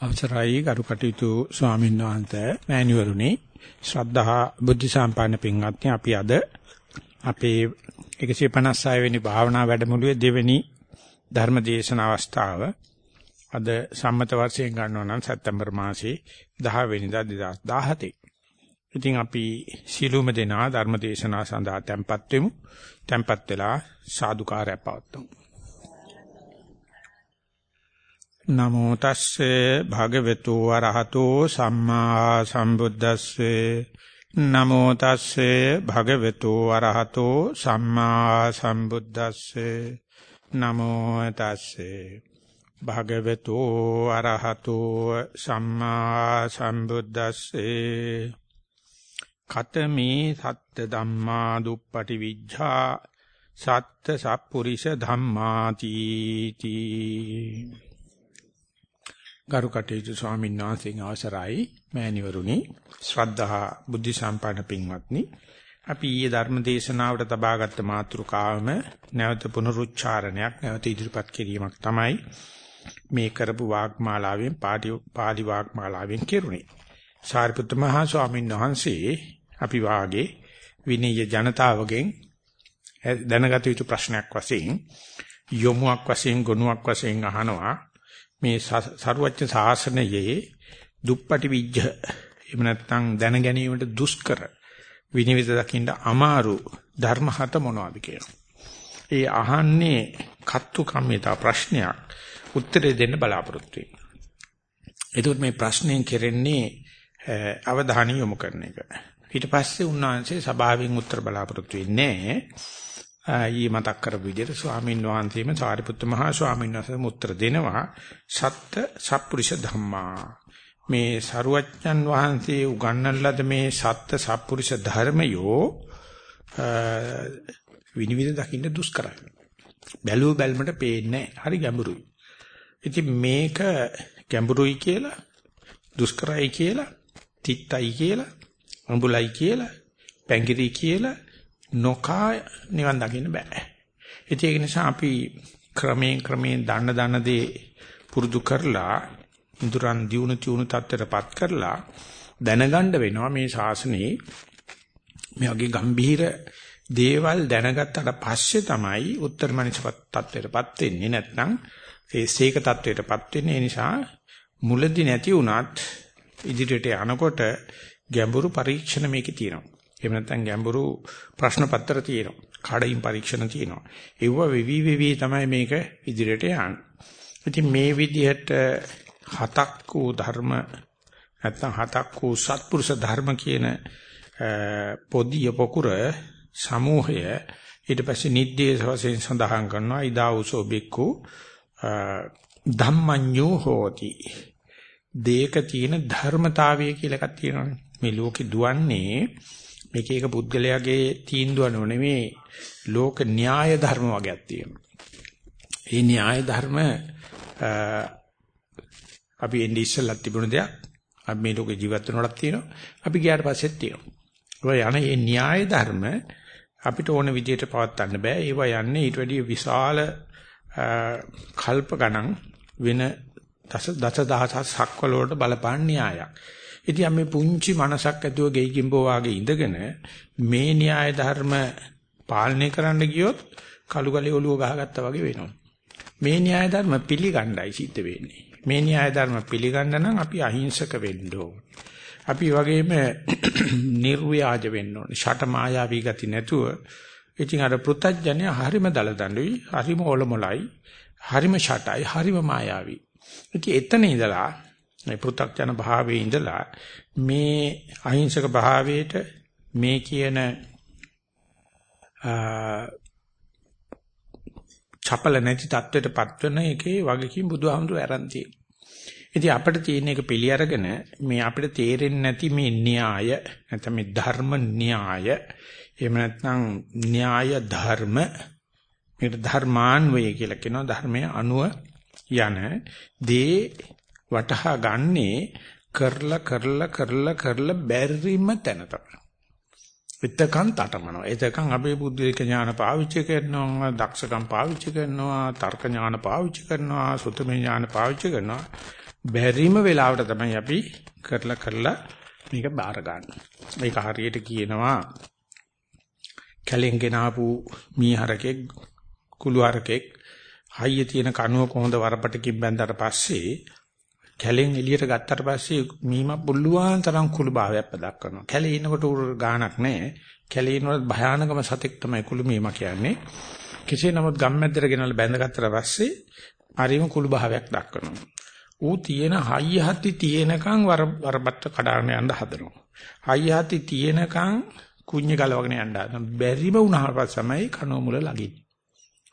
අවසරයි ගරු කටයුතු ස්වාමීන් වහන්සේ මෑණිවරුනි ශ්‍රද්ධා බුද්ධ සම්පන්න පින්වත්නි අපි අද අපේ 156 වෙනි භාවනා වැඩමුළුවේ දෙවෙනි ධර්ම දේශන අවස්ථාව අද සම්මත වර්ෂයෙන් ගන්නවා නම් සැප්තැම්බර් මාසේ 10 වෙනිදා 2017. ඉතින් අපි සීලුම දෙනා ධර්ම දේශනා සඳහා tempත් වෙමු. tempත් වෙලා සාදුකාරය පවත්වමු. නමෝ තස්සේ භගවතු වරහතෝ සම්මා සම්බුද්දස්සේ. නමෝ තස්සේ භගවතු වරහතෝ සම්මා සම්බුද්දස්සේ. නමෝ තස්සේ භගවතු වරහතෝ සම්මා සම්බුද්දස්සේ. කතමේ සත්ත ධම්මා දුප්පටි විජ්ජා සත්ත සප්පුරිස ධම්මාති තී ගරු කටයුතු ස්වාමීන් වහන්සේගේ අවසරයි. මෑණිවරුනි ශ්‍රද්ධා බුද්ධ සම්පන්න පින්වත්නි අපි ඊයේ ධර්ම දේශනාවට තබාගත් මාතෘකාවම නැවත පුනරුච්චාරණයක් නැවත ඉදිරිපත් කිරීමක් තමයි මේ කරපු වාග්මාලාවෙන් පාලි වාග්මාලාවෙන් කෙරුණේ. සාරිපුත්ත මහා ස්වාමීන් වහන්සේ අපි වාගේ විනීය ජනතාවගෙන් දැනගත යුතු ප්‍රශ්නයක් වශයෙන් යොමුක් වශයෙන් ගුණයක් වශයෙන් අහනවා. මේ සරුවච්ච සාසනයේ දුප්පටි විජ්ජ එහෙම නැත්නම් දැන ගැනීමට දුෂ්කර විනිවිද දකින්න අමාරු ධර්ම හත මොනවද කියලා. ඒ අහන්නේ කත්තු කම්මිතා ප්‍රශ්නයක් උත්තරේ දෙන්න බලාපොරොත්තු වෙනවා. එතකොට මේ ප්‍රශ්නේ කෙරෙන්නේ අවධානය යොමු කරන එක. ඊට පස්සේ උන්වහන්සේ සභාවෙන් උත්තර බලාපොරොත්තු වෙන්නේ ඊ මතක් කරපු විදිහට ස්වාමීන් වහන්සේම සාරිපුත්ත මහා ස්වාමීන් වහන්සේම උත්තර දෙනවා. සත්ත සප්පුරිෂ ධම්මා. මේ සරුවච්චන් වහන්සේ උගන්වන ලද මේ සත්ත සප්පුරිෂ ධර්මයෝ විනිවිද දකින්න දුෂ්කරයි. බැලුව බැලමට පේන්නේ හරි ගැඹුරුයි. ඉතින් මේක ගැඹුරුයි කියලා දුෂ්කරයි කියලා තිත්තයි කියලා අඹුලයි කියලා පැංගිරි කියලා නොකා නිවන් දකින්න බෑ. ඒක නිසා අපි ක්‍රමයෙන් ක්‍රමයෙන් දන්න දන්න දේ පුරුදු කරලා ඉදurang දියුණු තියුණු තත්ත්වයටපත් කරලා දැනගන්න වෙනවා මේ ශාසනයේ. මේ වගේ ගම්භීර දේවල් දැනගත්තට පස්සේ තමයි උත්තර මනසපත් තත්ත්වයටපත් වෙන්නේ. නැත්නම් ඒ සීක තත්ත්වයටපත් වෙන්නේ. ඒ නිසා මුලදී නැති වුණත් ඉදිරියට යනකොට ගැඹුරු පරීක්ෂණ මේකේ තියෙනවා. එහෙම නැත්නම් ගැඹුරු ප්‍රශ්න පත්‍ර තියෙනවා. කඩින් පරීක්ෂණ තියෙනවා. ඒව වෙවි වෙවි තමයි මේක ඉදිරියට යන්නේ. ඉතින් මේ විදිහට හතක් වූ ධර්ම නැත්නම් හතක් වූ සත්පුරුෂ ධර්ම කියන පොදිය පොකුර සමූහය ඊට පස්සේ නිද්දේශ වශයෙන් සඳහන් කරනවා ඉදා උසෝ බික්කු ධම්මඤ්ඤෝ හෝති දේක තියෙන ධර්මතාවය කියලා එකක් තියෙනවානේ මේ ලෝකේ දුවන්නේ මේක එක පුද්ගලයාගේ තීන්දුව නෙමෙයි ලෝක න්‍යාය ධර්ම වගේක් තියෙනවා. මේ න්‍යාය ධර්ම අපි එන්නේ ඉස්සෙල්ලත් තිබුණ දෙයක්. අපි මේ ලෝකේ ජීවත් වෙනකොටත් තියෙනවා. අපි ගියාට පස්සෙත් තියෙනවා. ඒ යන මේ න්‍යාය ධර්ම අපිට ඕන විදිහට පවත්වන්න බෑ. ඒවා යන්නේ ඊට වැඩිය විශාල කල්ප ගණන් වෙන දස දසදහසක් සක්වල වලට බලපාන න්‍යායක්. ඉතින් මේ පුංචි මනසක් ඇතුව ගෙයිකිම්බෝ වාගේ ඉඳගෙන මේ න්‍යාය ධර්ම පාලනය කරන්න ගියොත් කළු ගලේ ඔළුව ගහගත්තා වගේ වෙනවා. මේ න්‍යාය ධර්ම පිළිගණ්ඩයි සිද්ධ වෙන්නේ. මේ න්‍යාය ධර්ම පිළිගන්න නම් අපි අහිංසක වෙන්න ඕන. අපි වගේම නිර්ව්‍යාජ වෙන්න ඕන. ෂට මායාවී ගති නැතුව ඉතින් අර පෘතජ්ජනය හරිම දලදඬුයි, හරිම ඔලොමලයි, හරිම ෂටයි, හරිම මායාවී. ඉතින් එතන ඉඳලා මේ පෘථග්ජන භාවයේ ඉඳලා මේ අහිංසක භාවයට මේ කියන චපල නැති தත්වෙටපත් වෙන එකේ වගකීම් බුදුහාමුදුර ඇරන් තියෙනවා. ඉතින් අපිට තියෙන එක පිළි අරගෙන මේ අපිට තේරෙන්නේ නැති මේ න්‍යාය නැත්නම් මේ ධර්ම න්‍යාය එහෙම නැත්නම් න්‍යාය ධර්ම මේකට ධර්මාන්වය කියලා කියනවා ධර්මයේ අනුව යන දේ වටහා ගන්නේ කරලා කරලා කරලා කරලා බැරිම තැන තමයි. එතකන් තටමනවා. එතකන් අපේ බුද්ධික ඥාන පාවිච්චි කරනවා, දක්ෂකම් පාවිච්චි කරනවා, තර්ක ඥාන පාවිච්චි කරනවා, සුතමේ ඥාන පාවිච්චි කරනවා. බැරිම වෙලාවට තමයි අපි කරලා කරලා මේක බාර ගන්න. මේක හරියට කියනවා කැලෙන් ගෙනාපු මීහරකෙක් කුළු හරකෙක් හයිය තියෙන කනුව කොහොඳ වරපටකින් බැඳලා පස්සේ කැලෙන් එළියට ගත්තට පස්සේ මීම පුළුවන් තරම් කුළු භාවයක් පදක් කරනවා. කැලේ ඉන්නකොට උර ගාණක් නැහැ. කැලේ ඉන්නකොට භයානකම සතෙක් තමයි කුළු මීම කියන්නේ. කෙසේ නමුත් ගම්මැද්දට ගෙනල්ලා බැඳගත්තට පස්සේ හරිම කුළු භාවයක් දක්වනවා. ඌ තියෙන හයිය හති තියෙනකන් වර වරපත්ත කඩාගෙන යන්න හදනවා. හයිය හති තියෙනකන් කුඤ්ඤ ගලවගෙන යන්න හදනවා. බැරිම වුණාට පස්සමයි කනෝ මුල ලගින්නේ.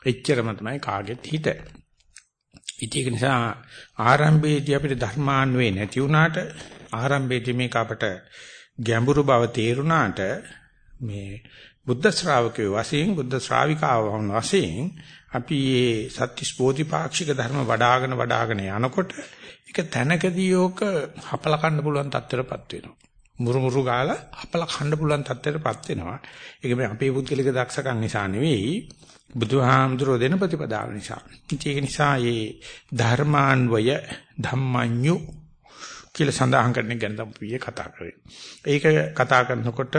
එච්චරම තමයි කාගෙත් හිත. ඉතින් ඒක නිසා ආරම්භයේදී අපිට ධර්මාන්වේ නැති වුණාට ආරම්භයේදී මේක අපට ගැඹුරු බව තේරුණාට මේ බුද්ධ ශ්‍රාවකයෝ වශයෙන් බුද්ධ ශ්‍රාවිකාව වශයෙන් අපි මේ සත්‍විස් බෝධිපාක්ෂික ධර්ම වඩ아가න වඩ아가න යනකොට ඒක තැනකදී ඕක හපල කන්න පුළුවන් තත්ත්වයටපත් වෙනවා. මුරුමුරු ගාලා හපල කන්න පුළුවන් තත්ත්වයටපත් වෙනවා. ඒක මේ අපේ පුද්ගලික දක්ෂකම් නිසා නෙවෙයි බුදුහාමුදුරෝ දෙන ප්‍රතිපදාව නිසා. ඒක නිසා මේ ධර්මාන්වය ධම්මඤ්ඤු කියලා සඳහන් කරන ගැන තමයි කතා කරේ. ඒක කතා කරනකොට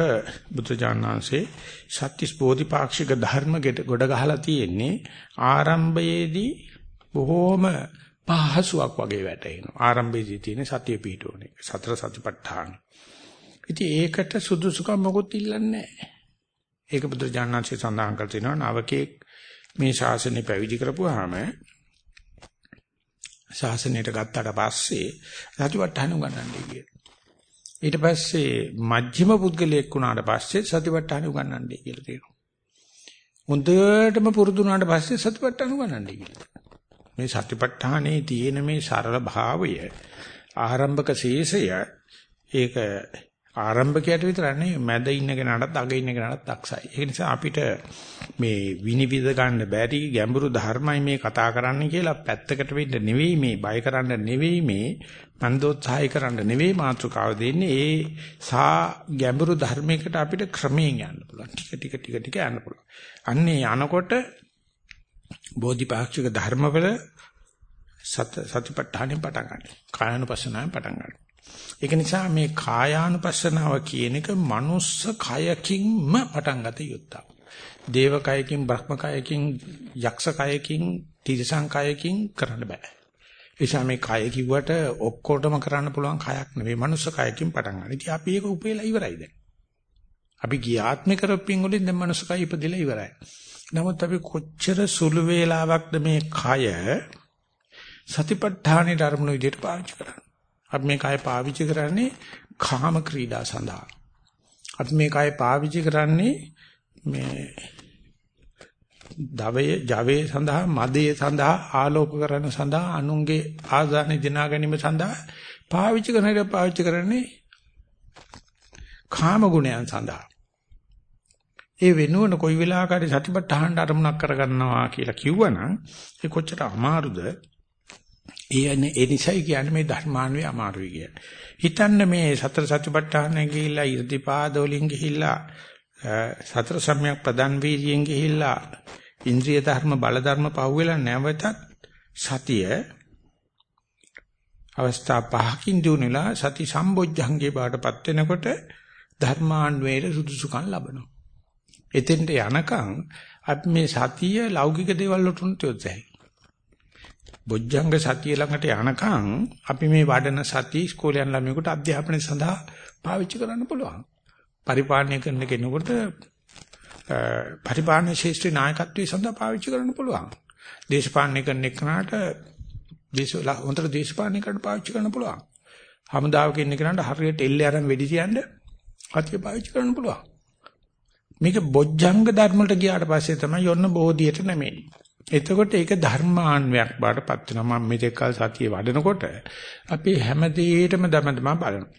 බුදුජානනාංශේ සත්‍තිස් බෝධිපාක්ෂික ධර්ම ගොඩ ගහලා තියෙන්නේ ආරම්භයේදී බොහෝම පහසුවක් වගේ වැටෙනවා. ආරම්භයේදී තියෙන සතිය පිටෝනේ. සතර සතිපට්ඨාන. ඉතින් ඒකට සුදුසුකම් මොකුත් ඉල්ලන්නේ නැහැ. ඒක බුදුජානනාංශේ සඳහන් කර තිනවා නවකේ මේ ශාසනය පැවිදි කරපුවාම ශාසනයට ගත්තට පස්සේ සතිපට්ඨාන උගන්වන්නේ කිය. ඊට පස්සේ මජ්ක්‍ධිම පුද්ගලයෙක් වුණාට පස්සේ සතිපට්ඨාන උගන්වන්නේ කියලා තියෙනවා. හොඳටම පුරුදු වුණාට පස්සේ සතිපට්ඨාන උගන්වන්නේ කියලා. මේ සතිපට්ඨානයේ තියෙන මේ සරල භාවය ආරම්භක ශේෂය ඒක ආරම්භකයට විතරක් නෙවෙයි මැද ඉන්න කෙනාටත් අග ඉන්න කෙනාටත් දක්ෂයි. ඒ නිසා අපිට මේ විනිවිද ගන්න බැරි ගැඹුරු ධර්මයි මේ කතා කරන්න කියලා පැත්තකට වෙන්න නෙවෙයි මේ බය කරන්න නෙවෙයි මේ මන්දෝත්සාහය කරන්න නෙවෙයි මාතෘකාව දෙන්නේ. ඒ සා ගැඹුරු ධර්මයකට අපිට ක්‍රමයෙන් යන්න පුළුවන්. ටික ටික ටික ටික යන්න පුළුවන්. අන්නේ යනකොට බෝධිපාක්ෂික ධර්මවල සත සතිපට්ඨානෙ පටන් ගන්නවා. කායानुපස්සනාවෙන් පටන් ගන්නවා. ඒක නිසා මේ කායානුපස්සනාව කියන එක මනුස්ස කයකින්ම පටන් ගත යුත්තක්. දේව කයකින්, බ්‍රහ්ම කයකින්, යක්ෂ කයකින්, තිරිසන් කයකින් කරන්න බෑ. එනිසා මේ කය කිව්වට ඔක්කොටම කරන්න පුළුවන් කයක් නෙවෙයි මනුස්ස කයකින් පටන් ගන්න. ඉතින් අපි ඒක උපේලා ඉවරයි දැන්. අපි ගියාත්ම කරපින් වලින් දැන් මනුස්ස කය ඉපදෙලා ඉවරයි. නමුත් අපි කොච්චර සුළු වේලාවක්ද මේ කය සතිපට්ඨානේ ධර්මණු විදිහට පාවිච්චි කරන්නේ. අපි මේ කය පාවිච්චි කරන්නේ කාම ක්‍රීඩා සඳහා. අපි මේ කය පාවිච්චි කරන්නේ මේ දවයේ ජවයේ සඳහා මදයේ සඳහා ආලෝක කරන සඳහා අනුන්ගේ ආදාන දිනා ගැනීම සඳහා පාවිච්චි කරන එක පාවිච්චි කරන්නේ කාම ගුණයන් සඳහා. ඒ වෙනුවන කොයි වෙලාවකරි සතිපට්ඨාන අරමුණක් කරගන්නවා කියලා කිව්වනම් ඒ කොච්චර අමාරුද ඒ ඒ නිසයි කියන්නේ මේ ධර්මානුවේ අමාරුයි කිය. හිතන්න මේ සතර සතිපට්ඨානය ගිහිල්ලා ඉර්ධිපාද වලින් ගිහිල්ලා සතර සම්‍යක් ප්‍රදන් වීර්යයෙන් ගිහිල්ලා ඉන්ද්‍රිය ධර්ම බල ධර්ම පහුවෙලා නැවතත් සතිය අවස්ථා පහකින් දුණලා සති සම්බොජ්ජංගේ බාටපත් වෙනකොට ධර්මාන්වේර සුදුසුකම් ලබනවා. එතෙන්ට යනකම් අපි මේ සතිය ලෞකික දේවල් වලට උන්ට යොදයි. බොජ්ජංග සතිය ළඟට යනකම් අපි මේ වඩන සති ඉස්කෝලේ යන ළමයෙකුට අධ්‍යාපනය සඳහා පාවිච්චි කරන්න පුළුවන්. පරිපාලනය කරන කෙනෙකුට පරිපාලන ශාස්ත්‍රී නායකත්වයේ සඳහා පාවිච්චි කරන්න පුළුවන්. දේශපාලනය කරන එකට දේශ හොඳට දේශපාලනය කරන්න පාවිච්චි කරන්න පුළුවන්. හමුදාවක ඉන්න කෙනාට හරියට එල්ලේ අරන් වෙඩි තියන්න අතිය පාවිච්චි කරන්න පුළුවන්. මේක බොජ්ජංග ධර්ම වලට ගියාට පස්සේ තමයි යොන්න බෝධියට නැමෙන්නේ. එතකොට ඒක ධර්මාන්වයක් බාටපත් වෙනවා. මම මෙතෙක් කල සතිය වඩනකොට අපි හැම දෙයකටම දමදම බලනවා.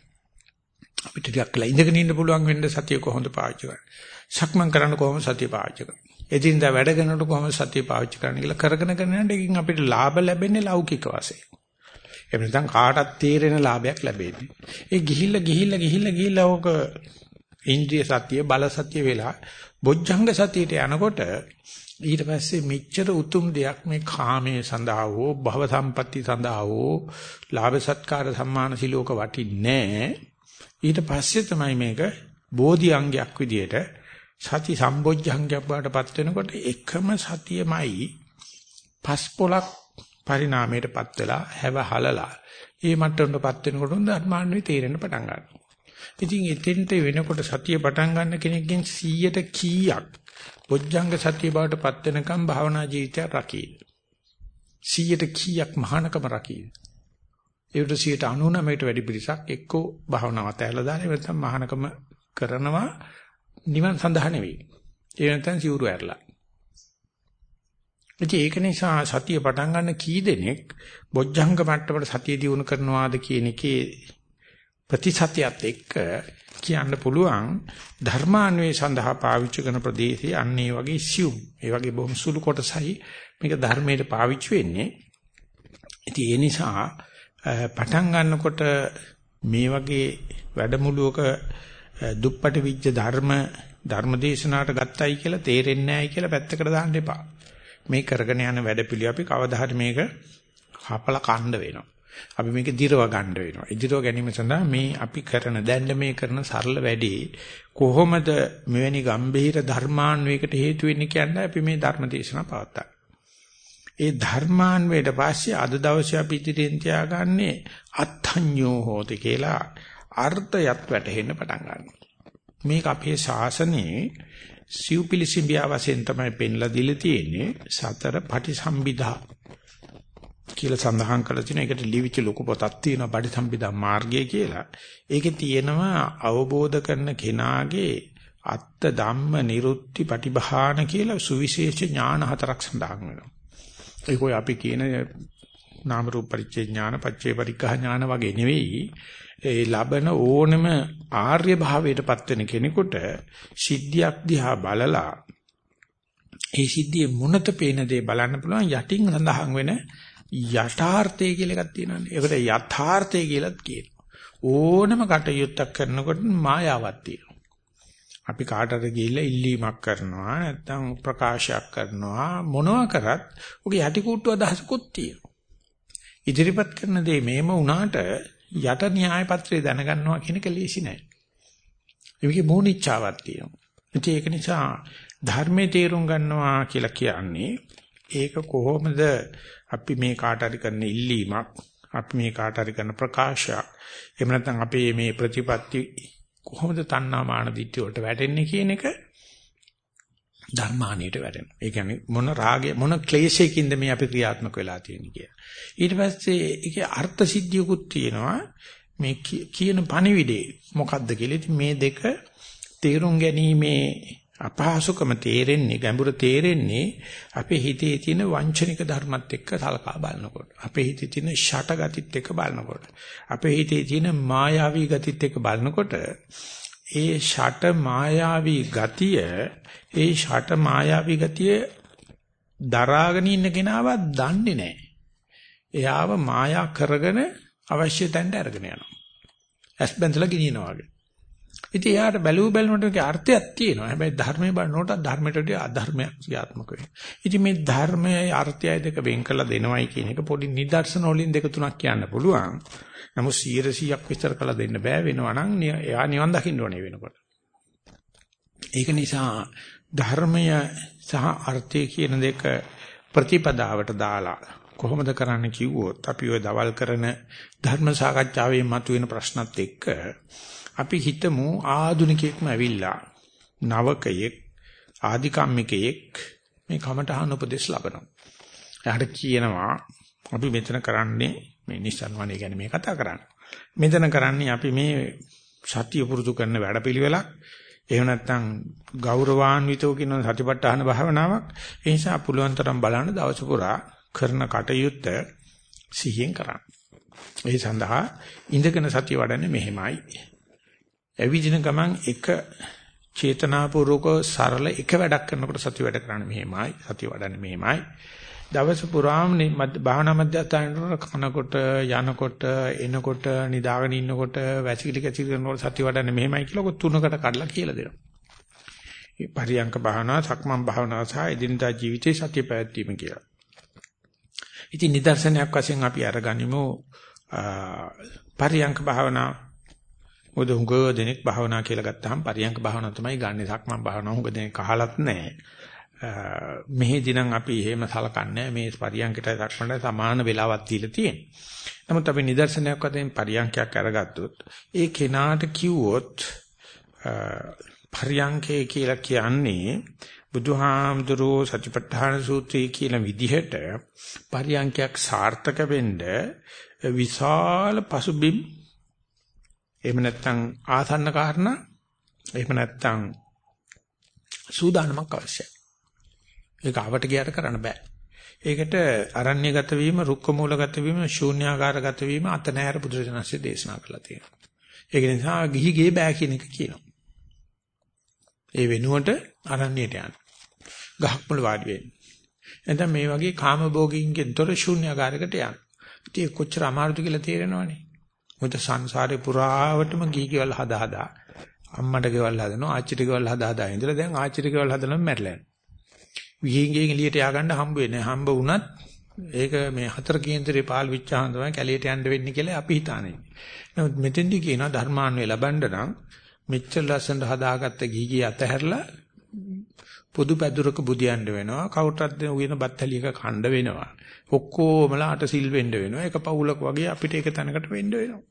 අපිට ටිකක් ලා ඉඳගෙන ඉන්න පුළුවන් වෙන්න සතිය කොහොමද පාවිච්චි කරන්නේ? සක්මන් කරන්න කොහොමද සතිය පාවිච්චි කරන්නේ? එදින්දා වැඩ කරනකොට කොහොමද සතිය පාවිච්චි කරන්නේ කියලා කරගෙන කරගෙන එකකින් අපිට ලාභ ලැබෙන්නේ ලෞකික වශයෙන්. එහෙම නැත්නම් කාටත් තීරෙන ලාභයක් ලැබෙන්නේ. ඒ ගිහිල්ලා ගිහිල්ලා ගිහිල්ලා ගිහිල්ලා ඕක ඉන්ද්‍රිය සතිය බල සතිය වෙලා බොජ්ජංග සතියට යනකොට ඊට පස්සේ මෙච්චර උතුම් දෙයක් මේ කාමයේ සඳහා හෝ භව සම්පatti සඳහා හෝ ලාභ සත්කාර සම්මාන සිලෝක වටින්නේ ඊට පස්සේ තමයි මේක බෝධි අංගයක් විදියට සති සම්බොජ්ජංගයක් බවටපත් වෙනකොට එකම සතියමයි පස් පොලක් පරිණාමයටපත් වෙලා හැව හලලා ඒ මට්ටමටපත් වෙනකොට ධර්මාන්වේ තේරෙන්න පටන් ගන්නවා. ඉතින් එතෙන්ට වෙනකොට සතිය පටන් ගන්න කෙනෙක්ගෙන් 100ට කීයක් බොජ්ජංග සතිය බවටපත් වෙනකම් භාවනා ජීවිතය රකීද? 100ට කීයක් මහානකම රකීද? ඒකට 99ට වැඩි පිරිසක් එක්කෝ භාවනාව තැහැලා දාලා නැත්නම් මහානකම කරනවා නිවන් සඳහා නෙවෙයි. ඒ නැත්නම් සිවුරු ඇරලා. ඉතින් ඒක නිසා සතිය පටන් ගන්න කී දෙනෙක් බොජ්ජංග මට්ටමට සතිය දියුණු කරනවාද කියන එකේ ප්‍රතිසතියත් එක්ක කියන්න පුළුවන් ධර්මාන්වේ සඳහා පාවිච්චි කරන ප්‍රදේශයේ අන්න ඒ වගේ සියුම් ඒ වගේ බොහොම සුළු කොටසයි මේක ධර්මයට පාවිච්චි වෙන්නේ. ඉතින් ඒ නිසා පටන් ගන්නකොට මේ වගේ වැඩමුළුවක දුප්පට විජ්ජ ධර්ම ධර්මදේශනාට ගත්තයි කියලා තේරෙන්නේ නැහැ කියලා පැත්තකට දාන්න එපා. මේ කරගෙන යන වැඩපිළිවෙල අපි කවදා හරි මේක හපලා කණ්ඩ වෙනවා. අපි මේක දිරව ගන්න වෙනවා. ඉදිරව ගැනීම සඳහා මේ අපි කරන දැන් මේ කරන සරල වැඩේ කොහොමද මෙවැනි ගම්භීර ධර්මාන්වයකට හේතු වෙන්නේ කියන්නේ අපි මේ ධර්ම දේශනා පවත්තා. ඒ ධර්මාන්වයට පස්සේ අද දවසේ අපි ඉදිරියෙන් තියාගන්නේ අත්ඤ්ඤෝ හෝති කියලා අර්ථයත් වැටහෙන්න පටන් ගන්නවා. මේක අපේ ශාසනයේ සිව්පිලිසිඹියා වශයෙන් තමයි පෙන්ලා දීලා තියෙන්නේ සතර පටිසම්භිදා කියලා සඳහන් කරලා තිනවා. ඒකට ලිවිච්ච ලොකු පොතක් තියෙනවා පටිසම්භිදා මාර්ගය කියලා. ඒකේ තියෙනවා අවබෝධ කරන කෙනාගේ අත්ත ධම්ම නිරුත්ති පටිභාන කියලා සුවිශේෂ ඥාන හතරක් සඳහන් වෙනවා. ඒක ඔය අපි කියන නාම රූප පරිච්ඡේ ඥාන, පච්චේ පරික්ඛා ඥාන වගේ නෙවෙයි. ඒ ලබන ඕනම ආර්ය භාවයටපත් වෙන කෙනෙකුට සිද්ධියක් දිහා බලලා ඒ සිද්ධියේ මුනත පේන දේ බලන්න පුළුවන් යටින් සඳහන් වෙන යථාර්ථය කියලා එකක් තියෙනවානේ. ඒකට යථාර්ථය කියලාත් කියනවා. ඕනම කටයුත්තක් කරනකොට මායාවක් තියෙනවා. අපි කාටද ගිහිල්ලා ඉල්ලීමක් කරනවා නැත්නම් ප්‍රකාශයක් කරනවා මොනවා කරත් ඔගේ යටි කුට්ටු අදහසකුත් තියෙනවා. ඉදිරිපත් කරන දේ මේම වුණාට යට න්‍යාය පත්‍රය දැනගන්නවා කියන එක ලේසි නෑ. ඒකේ මොනිච්චාවක් තියෙනවා. ඒක නිසා ධර්මයේ තේරුම් ගන්නවා කියලා කියන්නේ ඒක කොහොමද අපි මේ කාට හරි කරන ඉල්ලීමක් අපි මේ කාට හරි කරන ප්‍රකාශයක් එහෙම නැත්නම් අපේ මේ ප්‍රතිපත්ති කොහොමද තණ්හා මාන දිට්ඨිය වලට වැටෙන්නේ කියන එක ධර්මානියට වැටෙනවා. ඒ කියන්නේ මොන රාගය මොන ක්ලේශයකින්ද මේ අපි ක්‍රියාත්මක වෙලා තියෙන්නේ කියලා. ඊට පස්සේ ඒකේ අර්ථ සිද්ධියකුත් තියෙනවා. මේ කියන පණිවිඩේ මොකද්ද කියලා. ඉතින් මේ දෙක තේරුම් ගැනීමේ අපහසුකම තේරෙන්නේ ගැඹුර තේරෙන්නේ අපේ හිතේ තියෙන වංචනික ධර්මත් එක්ක සලකා බලනකොට අපේ හිතේ තියෙන ෂට ගතිත් එක්ක බලනකොට අපේ හිතේ තියෙන මායාවී ගතිත් එක්ක බලනකොට ඒ ෂට මායාවී ගතිය ඒ ෂට මායාවී ගතිය දරාගෙන ඉන්න කෙනාවත් දන්නේ නැහැ. එයාව මායා කරගෙන අවශ්‍ය තැනට අරගෙන යනවා. ඇස් බැඳලා ගෙනියනවා වගේ. ඉතින් එයාට බැලුව බැලනකොට ඒකේ අර්ථයක් තියෙනවා. හැබැයි ධර්මයේ බලනකොට ධර්මයට වඩා අධර්මයක් ක්‍රියාත්මක වෙනවා. ඉතින් මේ ධර්මයේ අර්ථය දෙක වෙන් කළ දෙනවයි කියන එක පොඩි නිදර්ශන වලින් දෙක තුනක් කියන්න පුළුවන්. නමුත් 100ක් විස්තර කළ දෙන්න බෑ වෙනවා නම් එයා නිවන් දකින්න ඕනේ වෙනකොට. ඒක නිසා ධර්මය සහ අර්ථය කියන දෙක ප්‍රතිපදාවට දාලා කොහොමද කරන්න කිව්වොත් අපි ওই දවල් කරන ධර්ම සාකච්ඡාවේ මතුවෙන ප්‍රශ්නත් එක්ක අපි හිතමු ආදුනිකයෙක්ම ඇවිල්ලා නවකයෙක් ආධිකම්මිකයෙක් මේ කමඨහන උපදෙස් ලබනවා. එයාට කියනවා අපි මෙතන කරන්නේ මේ නිස්සන් වනේ ගැන මේ කතා කරන්නේ. මෙතන කරන්නේ අපි මේ සතිය පුරුදු කරන වැඩපිළිවෙලක්. එහෙම නැත්නම් ගෞරවාන්විතව කියන සතිපට්ඨාන භාවනාවක්. ඒ නිසා පුළුවන් තරම් බලන්න දවස පුරා කරන කටයුත්ත සිහියෙන් කරන්න. ඒ සඳහා ඉඳගෙන සතිය වඩන්නේ මෙහෙමයි. ඇවිදින ගමන් එක චේතනාපූර්වක සරල එක වැඩක් කරනකොට සතිය වැඩ කරන්නේ මෙහෙමයි. සතිය වඩන්නේ මෙහෙමයි. දවස පුරාම භාවනා මධ්‍යස්ථානට කනකොට යනකොට එනකොට නිදාගෙන ඉන්නකොට වැසිකිලි කැසිලි කරනකොට සතිය වඩන්නේ මෙහෙමයි කියලා කො තුනකට කඩලා කියලා දෙනවා. මේ පරියංක භාවනා, සක්මන් භාවනා සහ එදිනදා ජීවිතේ සතිය පැවැත්වීම කියලා. ඉතින් නිදර්ශනයක් වශයෙන් අපි අරගනිමු පරියංක භාවනා මොකද හුඟ දෙනෙක් භාවනා කියලා ගත්තාම පරියංක භාවනාව තමයි ගන්නෙ සක්මන් භාවනාව හුඟ දෙනෙක් අහලත් නැහැ. මෙහෙදි නම් අපි එහෙම සලකන්නේ මේ පරියංකට සක්මන්ට සමාන වෙලාවක් දීලා තියෙනවා. නමුත් අපි නිදර්ශනයක් වශයෙන් පරියංකයක් අරගත්තොත් ඒ කෙනාට කිව්වොත් පරියංකේ කියලා කියන්නේ බුදුහාමුදුරෝ සතිපට්ඨාන සූත්‍රයේ කියන විදිහට පරියංකයක් සාර්ථක වෙන්න විශාල පසුබිම් එහෙම නැත්නම් ආසන්න කාරණා එහෙම නැත්නම් සූදානමක් අවශ්‍යයි. ඒක ආවට ගියට කරන්න බෑ. ඒකට අරණ්‍යගත වීම, රුක්ක මූලගත වීම, ශූන්‍යාකාරගත වීම අතනෑර බුදුරජාණන්සේ දේශනා කළා තියෙනවා. ඒක නිසා ගිහි ගේ බෑ කියන එක කියනවා. ඒ වෙනුවට අරණ්‍යයට යන්න. ගහක් මුල වාඩි වෙන්න. එතන මේ වගේ කාමභෝගීන්ගෙන් තොර ශූන්‍යාකාරයකට යන්න. ඉතින් කොච්චර අමාරුද කියලා තේරෙනවනේ. මොකද සංසාරේ පුරාවටම ගී ගෙවල් හදා හදා අම්මට ගෙවල් හදනවා ආච්චිට ගෙවල් හදා හදා ඉඳලා දැන් ආච්චිට ගෙවල් හදනම මැරලා යනවා. විහිංගෙන් එළියට ය아가න්න හම්බ වෙන්නේ. හම්බ වුණත් ඒක මේ හතර කේන්දරේ පාල් විච්චාම තමයි කැලියට යන්න වෙන්නේ කියලා අපි හිතානේ. නමුත් මෙතෙන්දි කියනවා ධර්මාන්වේ ලබන්න නම් මෙච්චර ලස්සනට හදාගත්ත ගීගී අතහැරලා පොදු පැදුරක බුදියන්න වෙනවා. කවුරුටත් උයන බත්තලියක කණ්ඩ වෙනවා. ඔක්කොමලා අට සිල් වෙන්න වෙනවා. එක පවුලක් වගේ අපිට එක තැනකට වෙන්න වෙනවා.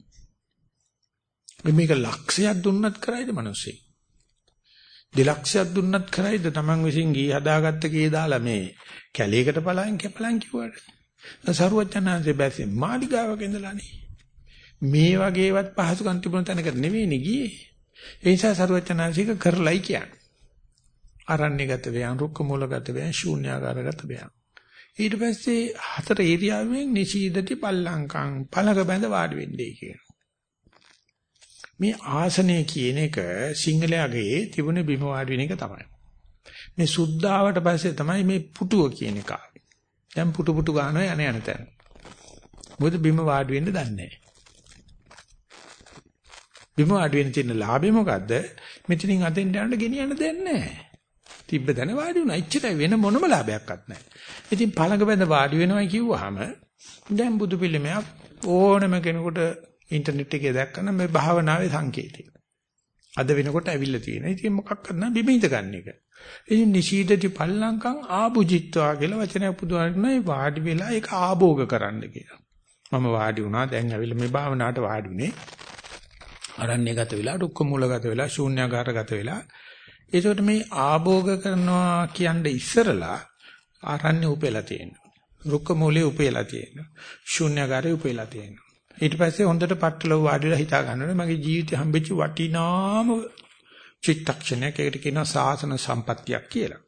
මේක ලක්ෂයක් දුන්නත් කරයිද මිනිස්සේ? දෙලක්ෂයක් දුන්නත් කරයිද Taman විසින් ගී හදාගත්ත කී දාලා මේ කැලේකට පලයන් කැපලන් කිව්වට. සරුවචනාංශේ බැසේ මාලිගාවක ඉඳලානේ. මේ වගේවත් පහසුකම් තිබුණ තැනකට නෙවෙයිනේ ගියේ. ඒ නිසා සරුවචනාංශික කරලයි කියන්නේ. අරණ්‍යගත වේයන් රුක්ක මූලගත වේයන් ශූන්‍යාකාරගත වේයන් ඊට පස්සේ හතර ඒරියාවෙන් නිශීදති පල්ලංකම් පළක බැඳ වාඩි වෙන්නේ කියනවා. මේ ආසනය කියන එක සිංහලයාගේ තිබුණේ බිම වාඩි වෙන එක තමයි. මේ සුද්ධාවට පස්සේ තමයි මේ පුටුව කියන එක. දැන් පුටු පුටු ගන්නවා යන යන තැන. මොකද බිම වාඩි වෙන්න දන්නේ නැහැ. බිම වාඩි වෙන්න තියෙන ලාභය මොකද්ද? මෙතනින් අතෙන් යන්න ගෙනියන්න දෙන්නේ නැහැ. තිබ්බ තැන වාඩි වුණා. එච්චරයි වෙන මොනම ලාභයක්වත් නැහැ. ඉතින් පළඟ බඳ වාඩි වෙනවා කිව්වහම දැන් බුදු පිළිමයක් ඕනම කෙනෙකුට ඉන්ටර්නෙට් එකේ දැක්කම මේ භාවනාවේ සංකේතය. අද වෙනකොට ඇවිල්ලා තියෙනවා. ඉතින් මොකක්වත් නැහැ බිම ඉඳ ගන්න එක. ඉතින් නිශීදති පල්ලංකම් ආභුජිත්වා කියලා වචනයක් පුදුවන්නේ වාඩි වෙලා ඒක ආභෝග කරන්න කියලා. මම වාඩි වුණා දැන් ඇවිල්ලා මේ භාවනාවට වාඩි උනේ. අරණ්‍යගත වෙලා, දුක්ඛ මූලගත වෙලා, ශූන්‍යාකාරගත වෙලා. ඒකට මේ ආභෝග කරනවා කියන්නේ ඉස්සරලා ආරණ්‍ය උපේලා තියෙනවා. රුක්ක මූලයේ උපේලා තියෙනවා. ශූන්‍යකාරයේ උපේලා තියෙනවා. ඊට පස්සේ හොඳට පట్టල වාඩිලා හිතා ගන්නවා මගේ ජීවිතේ හම්බෙච්ච වටිනාම චිත්තක්ෂණයක් ඒකට කියනවා සාසන සම්පත්තියක් කියලා.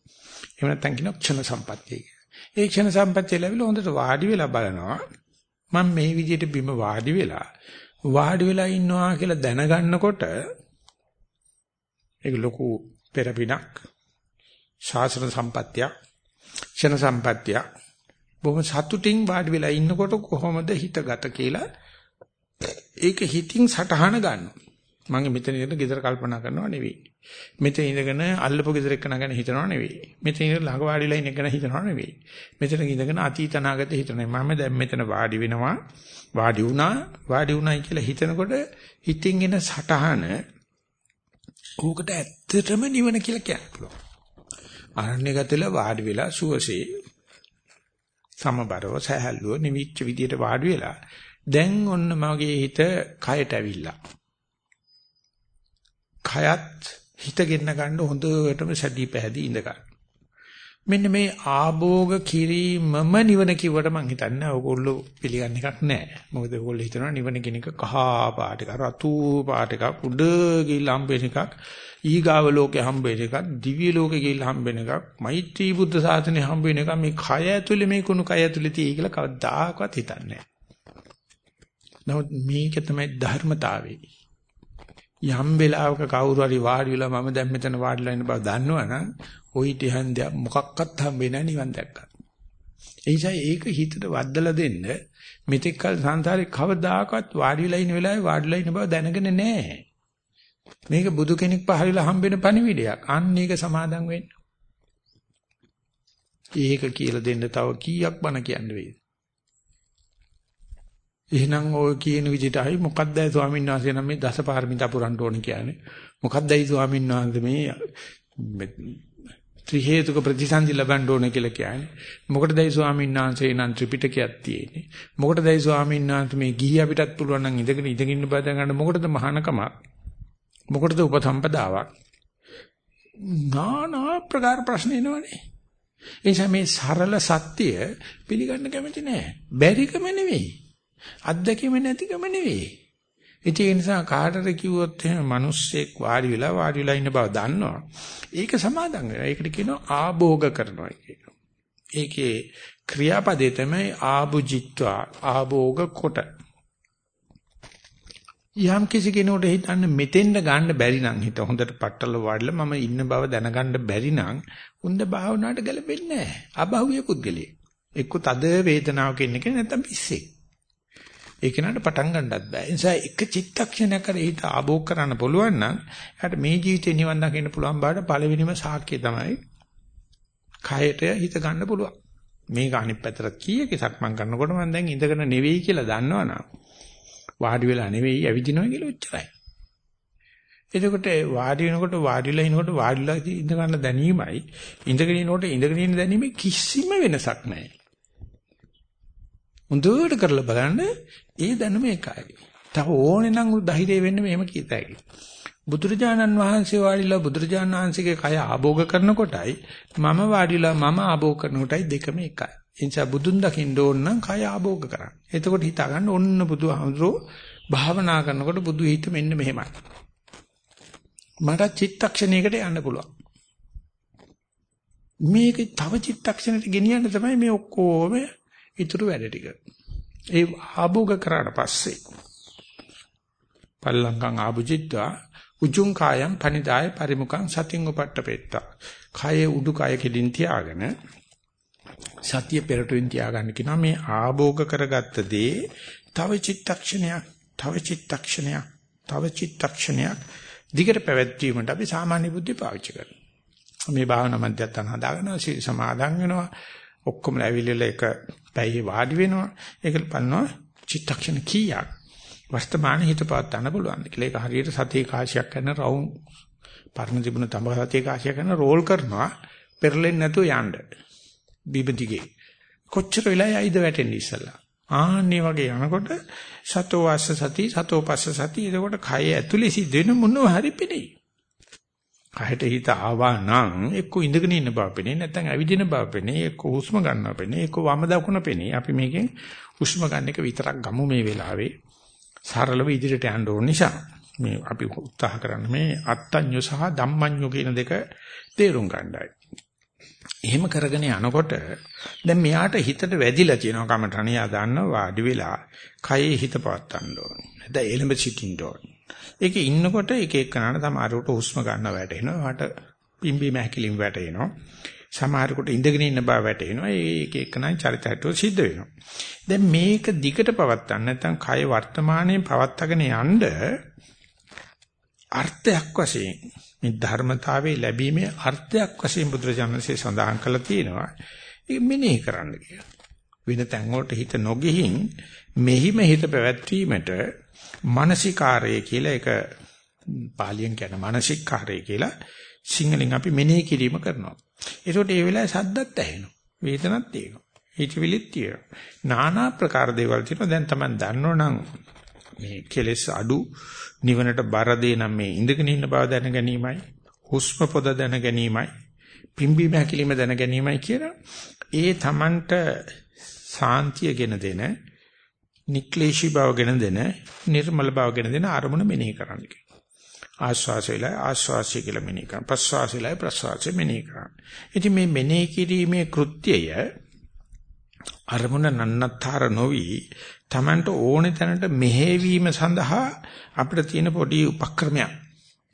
එහෙම නැත්නම් කියනවා ක්ෂණ සම්පත්තිය කියලා. ඒ ක්ෂණ සම්පත්තිය ලැබිලා හොඳට වාඩි වෙලා බලනවා මම මේ විදිහට බිම වාඩි වෙලා වාඩි වෙලා ඉන්නවා කියලා දැනගන්නකොට ඒක ලොකු පෙරපිනක් ශාසන සම්පත්තියක් ක්ෂණ සම්පත්තිය බොහොම සතුටින් වාඩි වෙලා ඉන්නකොට කොහොමද හිතගත කියලා ඒක හිතින් සටහන ගන්නවා මම මෙතන ඉඳන් ගෙදර කල්පනා කරනව නෙවෙයි. මෙතන ඉඳගෙන අල්ලපු ගෙදර එක්ක නගන හිතනව නෙවෙයි. මෙතන ඉඳන් ළඟ වාඩිලා ඉන්න එක හිතනව නෙවෙයි. මෙතන ඉඳගෙන අතීත අනාගත හිතනවා මම දැන් මෙතන වාඩි වෙනවා. වාඩි වුණා. වාඩි වුණයි කියලා හිතනකොට හිතින් එන සටහන ඕකට ඇත්තටම නිවන කියලා කියන්න පුළුවන් අරණ්‍යගතල වාඩි වෙලා සුවසේ සමබරව සහැල්ලුව නිවිච්ච විදියට වාඩි වෙලා දැන් ඔන්න මගේ හිත කයට ඇවිල්ලා. කයත් හිත ගෙන්න ගන්න හොඳටම සැදී පැහැදී ඉඳ ගන්න. මෙන්න මේ ආභෝග කිරීමම නිවන කිව්වට මං හිතන්නේ ඕගොල්ලෝ පිළිගන්න එකක් නැහැ. මොකද ඕගොල්ලෝ හිතනවා නිවන කියන එක කහ පාට එක රතු පාට එක උඩ ගිහිල්ලා හම්බෙන එකක්. ඊගාව ලෝකේ හම්බෙන එකක්, දිව්‍ය ලෝකේ ගිහිල්ලා හම්බෙන එකක්, මෛත්‍රී බුද්ධ සාසනේ හම්බෙන එකක් මේ කය ඇතුලේ මේ කුණු කය ඇතුලේ තියෙයි කියලා කවදාකවත් හිතන්නේ නැහැ. නමුත් මේක තමයි ධර්මතාවය. යම් වෙලාවක කවුරු හරි වාඩි වෙලා මම දැන් මෙතන වාඩිලා ඉන්න බව දන්නවනම් ওই ටිහන්ද මොකක්වත් හම්බෙන්නේ නැහැ නිවන් දැක්කා. ඒ නිසා ඒක හිතට වද්දලා දෙන්න මෙතෙක් කල සංසාරේ කවදාකවත් වාඩි වෙලා ඉන්න වෙලාවේ වාඩිලා ඉන්න බව දැනගෙන නැහැ. මේක බුදු කෙනෙක් පහළලා හම්බෙන පණිවිඩයක්. අන්න ඒක සමාදන් වෙන්න. ඒක කියලා දෙන්න තව කීයක් බණ කියන්න වේද? එහෙනම් ඔය කියන විදිහටයි මොකක්දයි ස්වාමීන් වහන්සේ නම් මේ දසපාරමිතා පුරන්න ඕනේ කියන්නේ. මොකක්දයි ස්වාමීන් වහන්සේ මේ ත්‍රි හේතුක ප්‍රතිසන්දි ලබන්න ඕනේ කියලා කියන්නේ. මොකටදයි ස්වාමීන් වහන්සේ නම් ත්‍රිපිටකයක් තියෙන්නේ. මොකටදයි ස්වාමීන් වහන්සේ මේ ගිහි අපිටත් පුළුවන් නම් ඉඳගෙන ඉඳගෙන ඉන්න බය ගන්න මොකටද මහානකමක්? මොකටද උපසම්පදාවක්? නානා ප්‍රකාර ප්‍රශ්න එනවනේ. ඒ නිසා මේ සරල සත්‍ය පිළිගන්න කැමති නෑ. බැරිකම නෙවෙයි. අත්දැකීම නැතිකම නෙවෙයි. ඒ නිසා කාටද කිව්වොත් එහෙම මිනිස්සෙක් වාඩි වෙලා වාඩි වෙලා ඉන්න බව දන්නවා. ඒක සමාදන් වෙනවා. ඒකට කියනවා ආභෝග කරනවා කියනවා. ඒකේ ක්‍රියාපදේ තමයි ආභුජිත්වා ආභෝග කොට. යම් කිසි කෙනෙකුට හිතන්න මෙතෙන්ද ගන්න බැරි නම් හිත හොඳට පట్టල වාඩිලා මම ඉන්න බව දැනගන්න බැරි නම් උන්ද භාවනාවට ගැලපෙන්නේ නැහැ. අබහුවේ පුද්ගලිය. එක්ක තද වේදනාවක ඉන්න කෙනෙක් නැත්තම් පිස්සේ. ඒක නට පටන් ගන්නත් බෑ. ඒ නිසා එක චිත්තක්ෂණයක් කර හිත ආභෝග කරන්න පුළුවන් නම් එයාට මේ ජීවිතේ නිවන් දකින්න පුළුවන් බාට පළවෙනිම සාක්ෂිය තමයි කයට හිත ගන්න පුළුවන්. මේක අනිත් පැත්තට කීයක සක්මන් කරනකොට මම දැන් ඉඳගෙන නෙවෙයි කියලා දන්නවනම් වාඩි වෙලා නෙවෙයි ඇවිදිනවා කියලා උච්චරයි. එතකොට වාඩි වෙනකොට වාඩිලා ඉනකොට වාඩිලා ඉඳ ගන්න දැනීමයි ඉඳගෙන ඉනකොට ඉඳගෙන ඉන්න දැනීමේ කිසිම වෙනසක් නැහැ. හොඳට කරලා බලන්න ඒ දැනුම එකයි. තව ඕනේ නම් ධෛර්යය වෙන්න මෙහෙම කීතයි. බුදුරජාණන් වහන්සේ වාඩිලා බුදුරජාණන් වහන්සේගේ කය ආභෝග කරනකොටයි මම වාඩිලා මම ආභෝග කරනකොටයි දෙකම එකයි. ඒ නිසා බුදුන් දකින්න ඕන නම් කය ආභෝග කරන්න. එතකොට හිතා ගන්න ඔන්න බුදුහාමුදුරෝ භාවනා කරනකොට බුදු හිත මෙන්න මෙහෙමයි. මට චිත්තක්ෂණයකට යන්න පුළුවන්. මේක තව චිත්තක්ෂණයට ගෙනියන්න තමයි මේ ඔක්කොම ඊටු වැඩ ටික. ඒ ආභෝග කරාට පස්සේ පල්ලංකං ආභුජිත්වා උජුං කායම් පනිදාය පරිමුඛං සතින් උපට්ඨපෙත්තා. කය උඩු කය කෙලින් තියාගෙන සතිය පෙරටුවෙන් තියාගන්න කියනවා මේ ආභෝග කරගත්ත දේ තව චිත්තක්ෂණයක් තව චිත්තක්ෂණයක් තව චිත්තක්ෂණයක් දිගට පැවැත්වීමට අපි සාමාන්‍ය බුද්ධි පාවිච්චි කරනවා. මේ භාවනා මධ්‍යස්ථාන හදාගෙන සමාදන් වෙනවා. ඔක්කොම ඇවිල්ලා එක පැයේ වාඩි වෙනවා. ඒක බලනවා චිත්තක්ෂණ කීයක් වර්තමාන හිත පාත් ගන්න පුළුවන්ද කියලා. ඒක හරියට සතිය කාශයක් කරන රවුම් පරණ තිබුණ තඹ සතිය කාශයක් කරන රෝල් කරනවා පෙරලෙන්නේ නැතුව යන්න. බිබදිගේ. කොච්චර වෙලා යයිද වැටෙන්නේ ඉස්සලා. ආන්නේ වගේ යනකොට සතෝ වාස්ස සති සතෝ පස්ස සති එතකොට කය ඇතුලේ සිද්ධ වෙන මොනවා හරි පෙනෙයි. කයට හිත ආවා නම් එක්ක ඉඳගෙන ඉන්න බව පෙනේ නැත්නම් ඇවිදින බව පෙනේ එක්ක හුස්ම ගන්නවා පෙනේ එක්ක වම දකුණ පෙනේ අපි මේකෙන් හුස්ම ගන්න එක විතරක් ගමු මේ වෙලාවේ සරලව ඉදිරියට යන්න ඕන නිසා මේ අපි උත්සාහ කරන්නේ මේ අත්තඤ්ඤු සහ ධම්මඤ්ඤු කියන දෙක තේරුම් ගන්නයි. එහෙම කරගෙන යනකොට දැන් මෙයාට හිතට වැදිලා තියෙනවා කමඨණියා දාන්න වාඩි වෙලා කයේ හිත පවත්තන්න ඕනේ. නැත්නම් එළඹ සිටින්න ඕනේ. ඒකේ ඉන්නකොට එක එකනට සමහරකට හුස්ම ගන්න වැටෙනවා. වට පිම්බීම හැකිලිම වැටෙනවා. සමහරකට ඉඳගෙන ඉන්න බව වැටෙනවා. ඒක එකනයි චරිතයටෝ සිද්ධ වෙනවා. දැන් මේක දිගට පවත්තන්න නැත්නම් කය වර්තමානයේ පවත්තගෙන යන්න අර්ථයක් වශයෙන් මේ ධර්මතාවයේ ලැබීමේ අර්ථයක් වශයෙන් බුදුරජාණන්සේ සඳහන් කළා තියෙනවා. ඒක මෙනෙහි කරන්න කියලා. වෙන තැන් වලට හිත නොගෙහින් මෙහිම හිත පැවැත්වීමට මානසිකාරය කියලා එක පාලියෙන් කියන මානසිකාරය කියලා සිංහලෙන් අපි මෙනෙහි කිරීම කරනවා. ඒකට ඒ වෙලාවේ සද්දත් ඇහෙනවා. වේදනත් තියෙනවා. හිතවිලිත් තියෙනවා. নানা ප්‍රකාර දේවල් තියෙනවා. දැන් Taman දන්නවනම් මේ කෙලෙස් අඩු නිවනට බර දේ නම් මේ ඉඳගෙන ඉන්න බව දැන ගැනීමයි හුස්ම පොද දැන ගැනීමයි පිම්බීම හැකිලිම දැන ගැනීමයි කියලා ඒ Tamanට සාන්තියගෙන දෙන නික්ලේශී බවගෙන දෙන නිර්මල බවගෙන දෙන අරමුණ මෙනෙහි කරන්න ආශ්වාසයලයි ආශ්වාසය කියලා මෙනෙහි කරන්න. ප්‍රශ්වාසයලයි ප්‍රශ්වාසය මෙනෙහි කරන්න. ඉතින් මේ මෙනෙහි කිරීමේ කෘත්‍යය අරමුණ නන්නතර නොවි Tamanට ඕනේ තැනට මෙහෙවීම සඳහා අපිට තියෙන පොඩි උපක්‍රමයක්.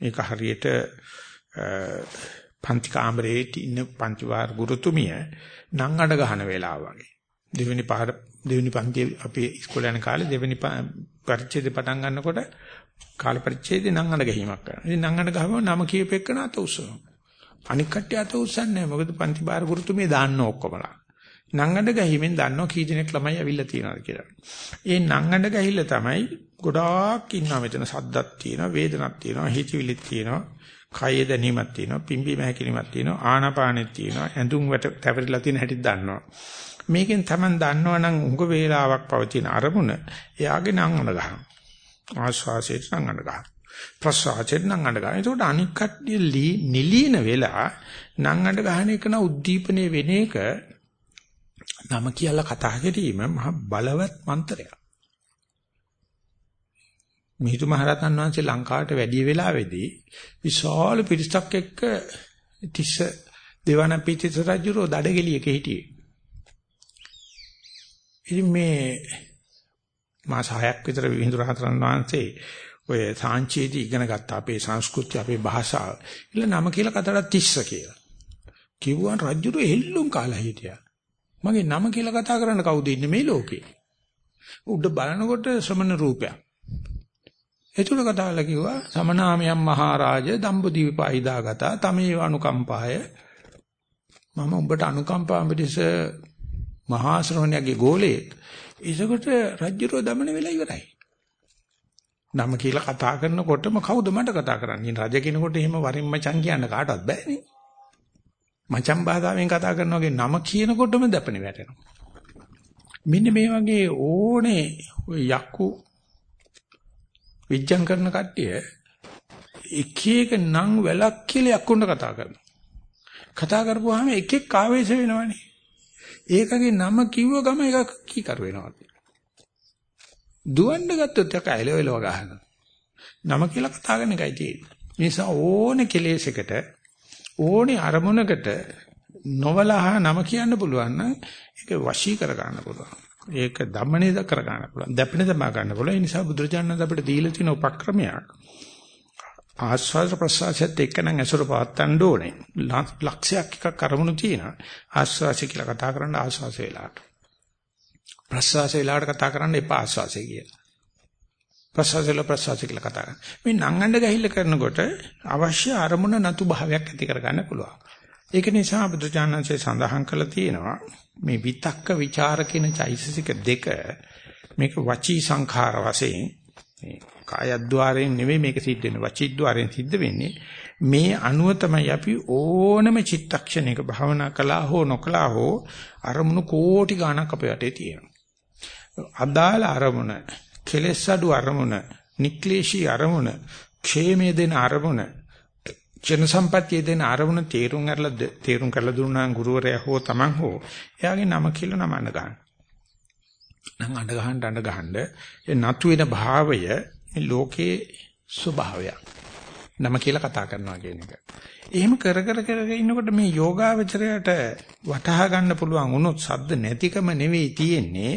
මේක හරියට පන්ති කාමරේ ඉන්න පන්තිවාර ගුරුතුමිය නම් අඩ ගහන වෙලාව වගේ. දෙවෙනි පාර දෙවෙනි පන්ති අපි ඉස්කෝලේ යන කාලේ දෙවෙනි පරිච්ඡේදය පටන් ගන්නකොට කාල පරිච්ඡේදේ නම් අඬ ගැහිමක් කරනවා. ඉතින් නම් අඬ ගහම නම කියපෙන්න අත උස්සනවා. අනික් කට්ටිය අත උස්සන්නේ නැහැ. මොකද පන්ති බාර ගුරුතුමිය දාන්න ඔක්කොමලා. නම් අඬ ගැහිමෙන් දන්නවා කී දෙනෙක් ළමයි ඇවිල්ලා තියෙනවද කියලා. ඒ නම් අඬ ගැහිල්ල තමයි ගොඩාක් ඉන්නවා මෙතන සද්දක් තියෙනවා, වේදනක් තියෙනවා, හිතවිලිත් තියෙනවා, කය දැනීමක් තියෙනවා, පිම්බීම හැකිලිමක් තියෙනවා, ආනාපානෙත් තියෙනවා, ඇඳුම් වැට තැවරිලා තියෙන හැටි දන්නවා. මේකෙන් Taman දන්නවනම් උඟ වේලාවක් පවතින අරමුණ එයාගේ නම් අඬ ගන්නවා. ආශ්වාසයට නම් අඬ ගන්නවා. ප්‍රශ්වාසයට නම් අඬ ගන්නවා. ඒකට අනික් කට්ටිය නිලීන වෙලා නම් අඬ ගන්න එක න උද්දීපනයේ වෙන එක නම කියලා කතා කිරීම මහ බලවත් මන්ත්‍රයක්. මිහිඳු මහරහතන් වහන්සේ ලංකාවට වැඩි වෙලාවේදී විශාල පිරිසක් එක්ක තිස්ස දේවානම්පියතිස්ස රජුරෝ දඩගෙලියක හිටියේ. ඉතින් මේ මාස 6ක් විතර විහිඳු රහතන් වහන්සේ ඔය සාංචේදී ඉගෙන ගත්ත අපේ සංස්කෘතිය අපේ භාෂාව. ඉල නම කියලා කතාවට තිස්ස කියලා. කිව්වන් රජුරු එල්ලුම් කාලා හිටියා. මගේ නම කියලා කතා කරන්න කවුද ඉන්නේ මේ ලෝකේ? උඩ බලනකොට ශ්‍රමණ රූපයක්. ඒතුල කතාවල කිව්වා සමනාමයන් මහරජ දම්බදීපයි දාගතා තමේ අනුකම්පාය මම උඹට අනුකම්පාව පිටස මහා ශ්‍රමණයාගේ ගෝලයෙක්. ඒසකොට රජ්ජුරුව දමන වෙලා ඉවරයි. නම කියලා කතා කරනකොටම කවුද මට කතා කරන්නේ? රජ කෙනෙකුට එහෙම වරින් මචං කියන්න කාටවත් බෑනේ. මචං භාෂාවෙන් කතා කරනවාගේ නම කියනකොටම දැපෙන වැටෙනවා. මෙන්න මේ වගේ ඕනේ යක්කු විජ්ජං කරන කට්ටිය එක එක නම් වැලක් කියලා යක්කුන්ට කතා කරනවා. කතා කරපුවාම එකෙක් ආවේශ වෙනවනේ. ඒකගේ නම කිව්ව ගම එක කීකර වෙනවා. දුවන්න ගත්තොත් එක ඇලවෙලව ගහනවා. නම කියලා කතා කරන එකයි තියෙන්නේ. නිසා ඕනේ කෙලෙසකට ඕනේ අරමුණකට නොවලහා නම කියන්න පුළුවන් නම් ඒක වශී කර ගන්න පුළුවන්. ඒක දමණේද කර ගන්න පුළුවන්. දැපෙන දමා ගන්න පුළුවන්. ඒ නිසා බුදුරජාණන් අපිට දීලා තියෙන උපක්‍රමයක්. ආස්වාද ප්‍රසආසයත් එක්කනම් ඇසුර පවත්තන්න ඕනේ. ලක්ෂයක් එකක් අරමුණු තියෙනවා. ආස්වාසය කියලා කතා කරන්න ආස්වාස වේලාවට. ප්‍රසආස වේලාවට කතා කරන්න එපා ආස්වාසය කියලා. ප්‍රසආසල ප්‍රසආස කියලා කතා කරන්න. මේ නංගඬ ගහිල්ල කරනකොට අවශ්‍ය අරමුණ නතු භාවයක් ඇති කරගන්න පුළුවන්. ඒක නිසා බුදුචානන්සේ සඳහන් කළා තියෙනවා මේ විතක්ක ਵਿਚාර කියන චෛතසික දෙක මේක වචී සංඛාර වශයෙන් මේ කායද්්වාරයෙන් නෙවෙයි මේක සිද්ධ වෙන්නේ වචිද්්වාරයෙන් සිද්ධ වෙන්නේ මේ අනුව තමයි අපි ඕනම චිත්තක්ෂණයක භවනා කළා හෝ නොකළා හෝ අරමුණු කෝටි ගණක් අපේ යටේ තියෙනවා අදාළ අරමුණ කෙලෙස් අඩු අරමුණ නික්ලේශී අරමුණ ക്ഷേමයේ දෙන අරමුණ ජන සම්පත්තියේ දෙන අරමුණ තේරුම් අරලා තේරුම් කරලා දුන්නා ගුරුවරයා හෝ තමන් හෝ එයාගේ නම කියලා නමන්න ගන්න. නම් අඬ ගහන්න අඬ ගහන්න ඒ නතු වෙන භාවය මේ ලෝකේ ස්වභාවය. නම කියලා කතා කරනවා කියන එක. එහෙම කර කර කර ඉන්නකොට මේ යෝගාවචරයට වටහා ගන්න පුළුවන් වුණොත් සද්ද නැතිකම නෙවෙයි තියෙන්නේ.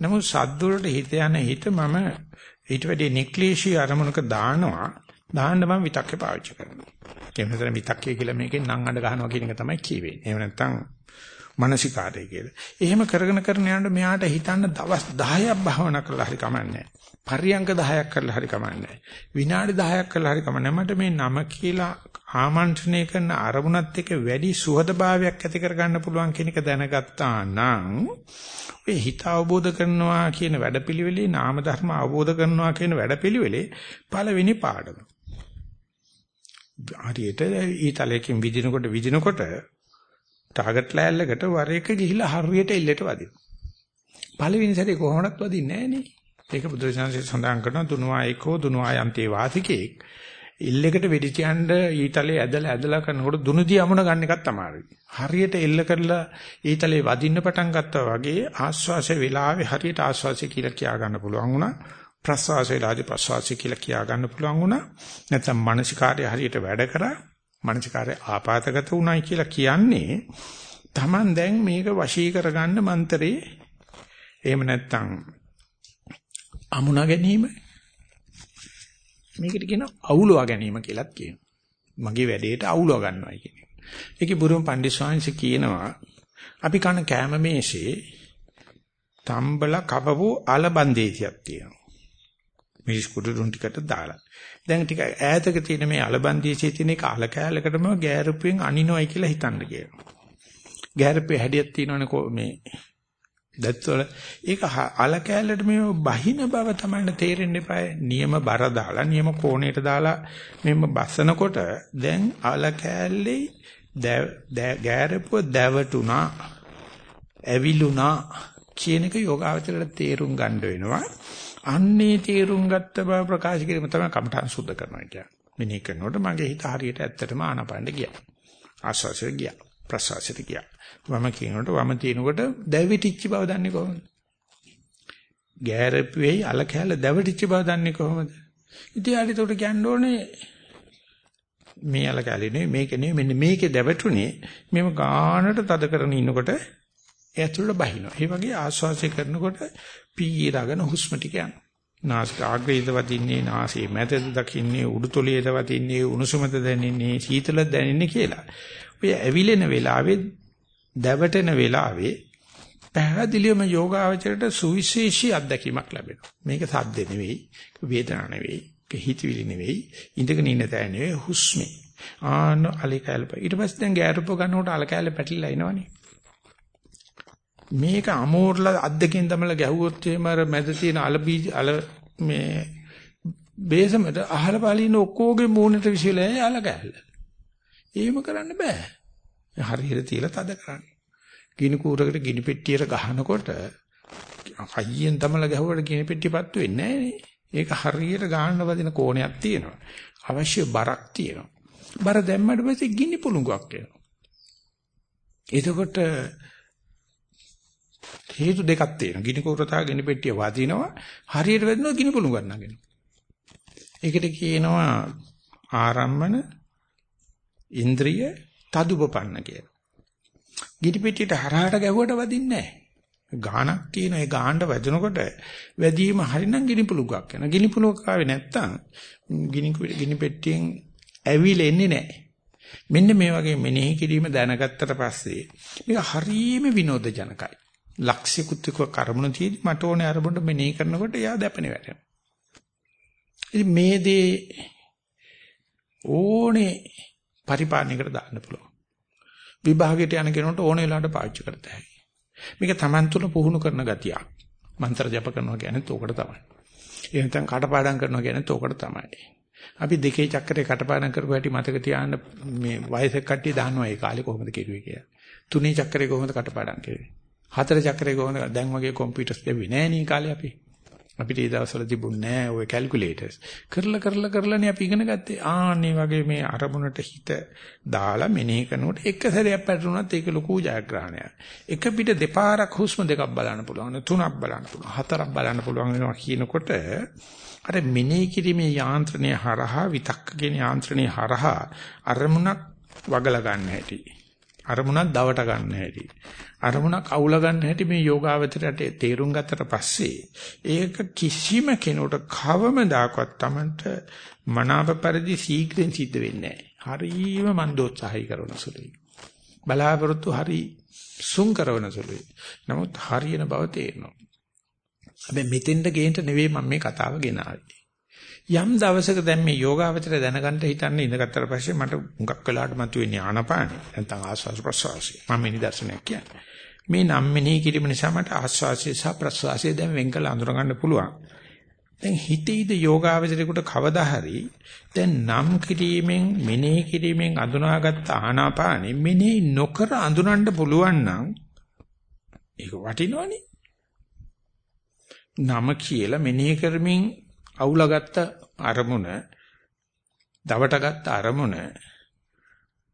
නමුත් සද්ද වලට හිත යන හිත මම ඊට වැඩි නික්ලේශී අරමුණක දානවා. දාන්න මම විතක්කේ පාවිච්චි කරනවා. ඒ වෙනතර විතක්කේ කියලා මේකෙන් නම් අඬ ගන්නවා කියන එක තමයි කියවෙන්නේ. එහෙම නැත්නම් මානසිකාරය කියලා. එහෙම කරගෙන කරන යනකොට මෙයාට හිතන්න දවස් 10ක් භාවනා කරලා හරි කමන්නේ පරියංග 10ක් කරලා හරි කමන්නේ විනාඩි 10ක් කරලා හරි කමන්නේ මට මේ නම කියලා ආමන්ත්‍රණය කරන අරමුණත් එක්ක වැඩි සුහදභාවයක් ඇති කරගන්න පුළුවන් කියන එක දැනගත්තා නම් ඔය හිත අවබෝධ කරනවා කියන වැඩපිළිවෙලේ නාම ධර්ම අවබෝධ කරනවා කියන වැඩපිළිවෙලේ පළවෙනි පාඩම. හරියට ඊතලයකින් විදිනකොට විදිනකොට ටාගට් ලෑල්ලකට වර එක ගිහිලා හරියට එල්ලට වදිනවා. පළවෙනි සැරේ කොහොමවත් වදින්නේ නැහනේ. ඒක බුදුරජාණන්සේ සඳහන් කරනවා දුනුවා ඒකෝ දුනුවා යන්තේ වාසිකෙක්. එල්ලකට වෙඩි තියන්න ඊතලේ ඇදලා ඇදලා කරනකොට දුනුදී අමුණ ගන්න එකත් අමාරුයි. හරියට එල්ල කරලා ඊතලේ වදින්න පටන් ගත්තා වගේ ආස්වාසය වෙලාවේ හරියට ආස්වාසය කියලා කියා ගන්න පුළුවන් වුණා. ප්‍රස්වාසය වෙලාවේ ප්‍රස්වාසය කියලා කියා ගන්න පුළුවන් වුණා. නැත්නම් මානසිකාර්ය හරියට වැඩ කරා මනසිකාරය ආපాతගත උනායි කියලා කියන්නේ Taman දැන් මේක වශී කරගන්න මන්තරේ එහෙම නැත්නම් අමුණා ගැනීම මේකට කියන අවුලවා ගැනීම කියලාත් කියනවා. මගේ වැඩේට අවුලව ගන්නවා කියන එක. ඒකේ බුරුම පණ්ඩිත ස්වාමීන් කියනවා අපි කන කෑම මේසේ තම්බල කපපු අලබන්දේතියක් තියෙනවා. මිරිස් කුඩු දුන් ටිකට දාලා. දැන් ටික ඈතක තියෙන මේ අලබන්දේසියේ තියෙන එක අල කෑල්ලකටම ගෑරුපුවෙන් අනිනොයි කියලා හිතන්න කියනවා. ගෑරුපේ හැඩියක් තියෙනවනේ මේ දැත්වල ඒක අල කෑල්ලට මේ බහින බව තමයි තේරෙන්න එපා. නියම බර දාලා නියම කෝණයට දාලා මෙන්න බස්සනකොට දැන් අල කෑල්ලේ ගෑරපුව දැවටුණා ඇවිලුණා කියන එක යෝගාවචරයට තේරුම් ගන්න වෙනවා. අන්නේ තේරුම් ගත්ත බව ප්‍රකාශ කිරීම තමයි කමඨං සුද්ධ කරනවා කියන්නේ. මෙනෙහි කරනකොට මගේ හිත හරියට ඇත්තටම ආනපනට ගියා. ආස්වාසයට ගියා. ප්‍රසවාසයට ගියා. වම කියනකොට වම තිනකොට දැවිටිච්ච බව දන්නේ කොහොමද? ගෑරපුවේ අල කැල දැවිටිච්ච බව දන්නේ කොහොමද? ඉතින් ආඩි උට කියන්න ඕනේ මේ අල කැලේ නෙවෙයි මේක නෙවෙයි මෙන්න මේකේ දැවටුනේ මෙම ගානට තද කරගෙන ඉන්නකොට ඒ ඇතුළට බහිනවා. ඒ වගේ ආශ්වාසය කරනකොට පීරගෙන හුස්ම ටික යනවා. නාසික ආග්‍රේද වදින්නේ නාසයේ මැදද දකින්නේ උඩුතොලේද වදින්නේ උණුසුමද දැනෙන්නේ සීතලද දැනෙන්නේ කියලා. ඔය ඇවිලෙන වෙලාවේ දැවටෙන වෙලාවේ පැහැදිලිවම යෝගාවචරයට සුවිශේෂී අත්දැකීමක් ලැබෙනවා. මේක සද්ද නෙවෙයි, වේදනා නෙවෙයි, හිතවිලි නෙවෙයි, ඉඳගෙන ඉන්න තැන නෙවෙයි හුස්මේ. ආන අලිකැලප. ඊට පස්සේ දැන් ගෑරුප ගන්නකොට අලකැලේ පැටලිලා එනවනේ. මේක අමෝරලා අද්දකින් තමල ගැහුවොත් එහෙම අර මැද තියෙන අල බීජ අල මේ බේසමට අහල පාලින ඔක්කොගේ මූණට විශ්ලේ අල ගැහල. එහෙම කරන්න බෑ. හරියට තියලා තද කරන්න. ගිනි කූරකට ගිනි පෙට්ටියට ගහනකොට අයියෙන් තමල ගැහුවට ගිනි පෙට්ටියපත් වෙන්නේ නෑනේ. ඒක හරියට ගාන්න වදින කෝණයක් තියෙනවා. අවශ්‍ය බරක් තියෙනවා. බර දැම්මට පස්සේ ගිනි පුළඟක් එනවා. එතකොට හේතු දෙකක් තියෙනවා. ගිනි කුරතා ගිනි පෙට්ටිය වදිනවා. හරියට වැදිනවා ගිනි පුළු ගන්නගෙන. ඒකට කියනවා ආරම්මන ඉන්ද්‍රිය තදුපපන්න කියලා. ගිනි පෙට්ටියට හරහාට ගැහුවට වදින්නේ නැහැ. ගානක් තියෙන ඒ ගානට වැදෙනකොට වැදීම හරිනම් ගිනි පුළුගක් යනවා. ගිනි පුළුගක් ආවේ නැත්තම් ගිනි ගිනි පෙට්ටියෙන් ඇවිලෙන්නේ නැහැ. මෙන්න මේ වගේ මෙනෙහි කිරීම දැනගත්තට පස්සේ මේක හරීම විනෝදජනකයි. ලක්ෂිකුත් එක්ක කරමුණ තියෙදි මට ඕනේ අරමුණට මෙනෙහි කරනකොට එයා දැපෙනේ වැටෙනවා. ඉතින් මේ දේ ඕනේ පරිපාලනයකට දාන්න පුළුවන්. විභාගයට යන කෙනෙකුට ඕනේ වෙලාවට පාවිච්චි කරත හැකියි. මේක Taman තුල පුහුණු කරන ගතියක්. මන්ත්‍ර ජප කරනවා කියන්නේ ඕකට තමයි. ඒ නැත්නම් කටපාඩම් කරනවා කියන්නේ ඕකට තමයි. අපි දෙකේ චක්‍රේ කටපාඩම් කරපු හැටි මතක තියාගන්න මේ වයසක කට්ටිය දන්නවා ඒ කාලේ කොහොමද කෙරුවේ කියලා. තුනේ චක්‍රේ කොහොමද කටපාඩම් කෙරුවේ? හතර චක්‍රේ කොහොමද දැන් වගේ කම්පියුටර්ස් දෙවි නෑ නේ කාලේ අපි. අපිට ඒ දවස්වල තිබුණේ නෑ ওই කැල්කියුලේටර්ස්. කරලා කරලා කරලානේ අපි ඉගෙන ගත්තේ. ආන්නේ වගේ මේ අරමුණට හිත දාලා මෙනෙහි කරනකොට එක සැරයක් පැටරුණත් ඒක ලොකු ජයග්‍රහණයක්. එක පිට දෙපාරක් හුස්ම දෙකක් බලන්න පුළුවන්. තුනක් බලන්න පුළුවන්. හතරක් බලන්න පුළුවන් වෙනවා කියනකොට අර මෙනෙහි කිරීමේ යාන්ත්‍රණය හරහා විතක්කගෙන යාන්ත්‍රණය හරහා අරමුණක් වගලා ගන්න හැටි. අරමුණක් දවට ගන්න හැටි. අරමුණක් අවුල ගන්න හැටි මේ යෝගාවචරයට තේරුම් ගත්තට පස්සේ ඒක කිසිම කෙනෙකුට කවමදාකවත් Tamanට මනාප පරිදි ශීඝ්‍රයෙන් සිද්ධ වෙන්නේ නැහැ. හරීම මන්දෝත්සාහය කරන සුළුයි. බලාපොරොත්තු හරි සුන් කරන සුළුයි. නමුත් හරියන බව තේරෙනවා. හැබැයි මෙතෙන්ට ගේන්න නෙවෙයි මම මේ කතාව ගෙනාවේ. යම් දවසක දැන් මේ යෝගාවචර දැනගන්න හිතන්නේ ඉඳගත්තට පස්සේ මට මුගක් වෙලාවට මතුවෙන්නේ ආනපාන නැත්නම් ආස්වාස් ප්‍රසවාසය. මම මේ නිදර්ශනයක් කියන්නේ. මේ නම් මෙනෙහි කිරීම නිසා මට ආස්වාසය සහ ප්‍රසවාසය දැන් වෙන් කළ අඳුර ගන්න පුළුවන්. දැන් හිතේද යෝගාවචරේකට කවදා හරි දැන් නම් කිරීමෙන් මෙනෙහි කිරීමෙන් අඳුනාගත්ත ආනාපානෙ මෙනෙහි නොකර අඳුනන්න පුළුවන් නම් ඒක වටිනවනේ. නම කියලා මෙනෙහි කරමින් අවුලගත්ත අරමුණ දවටගත්ත අරමුණ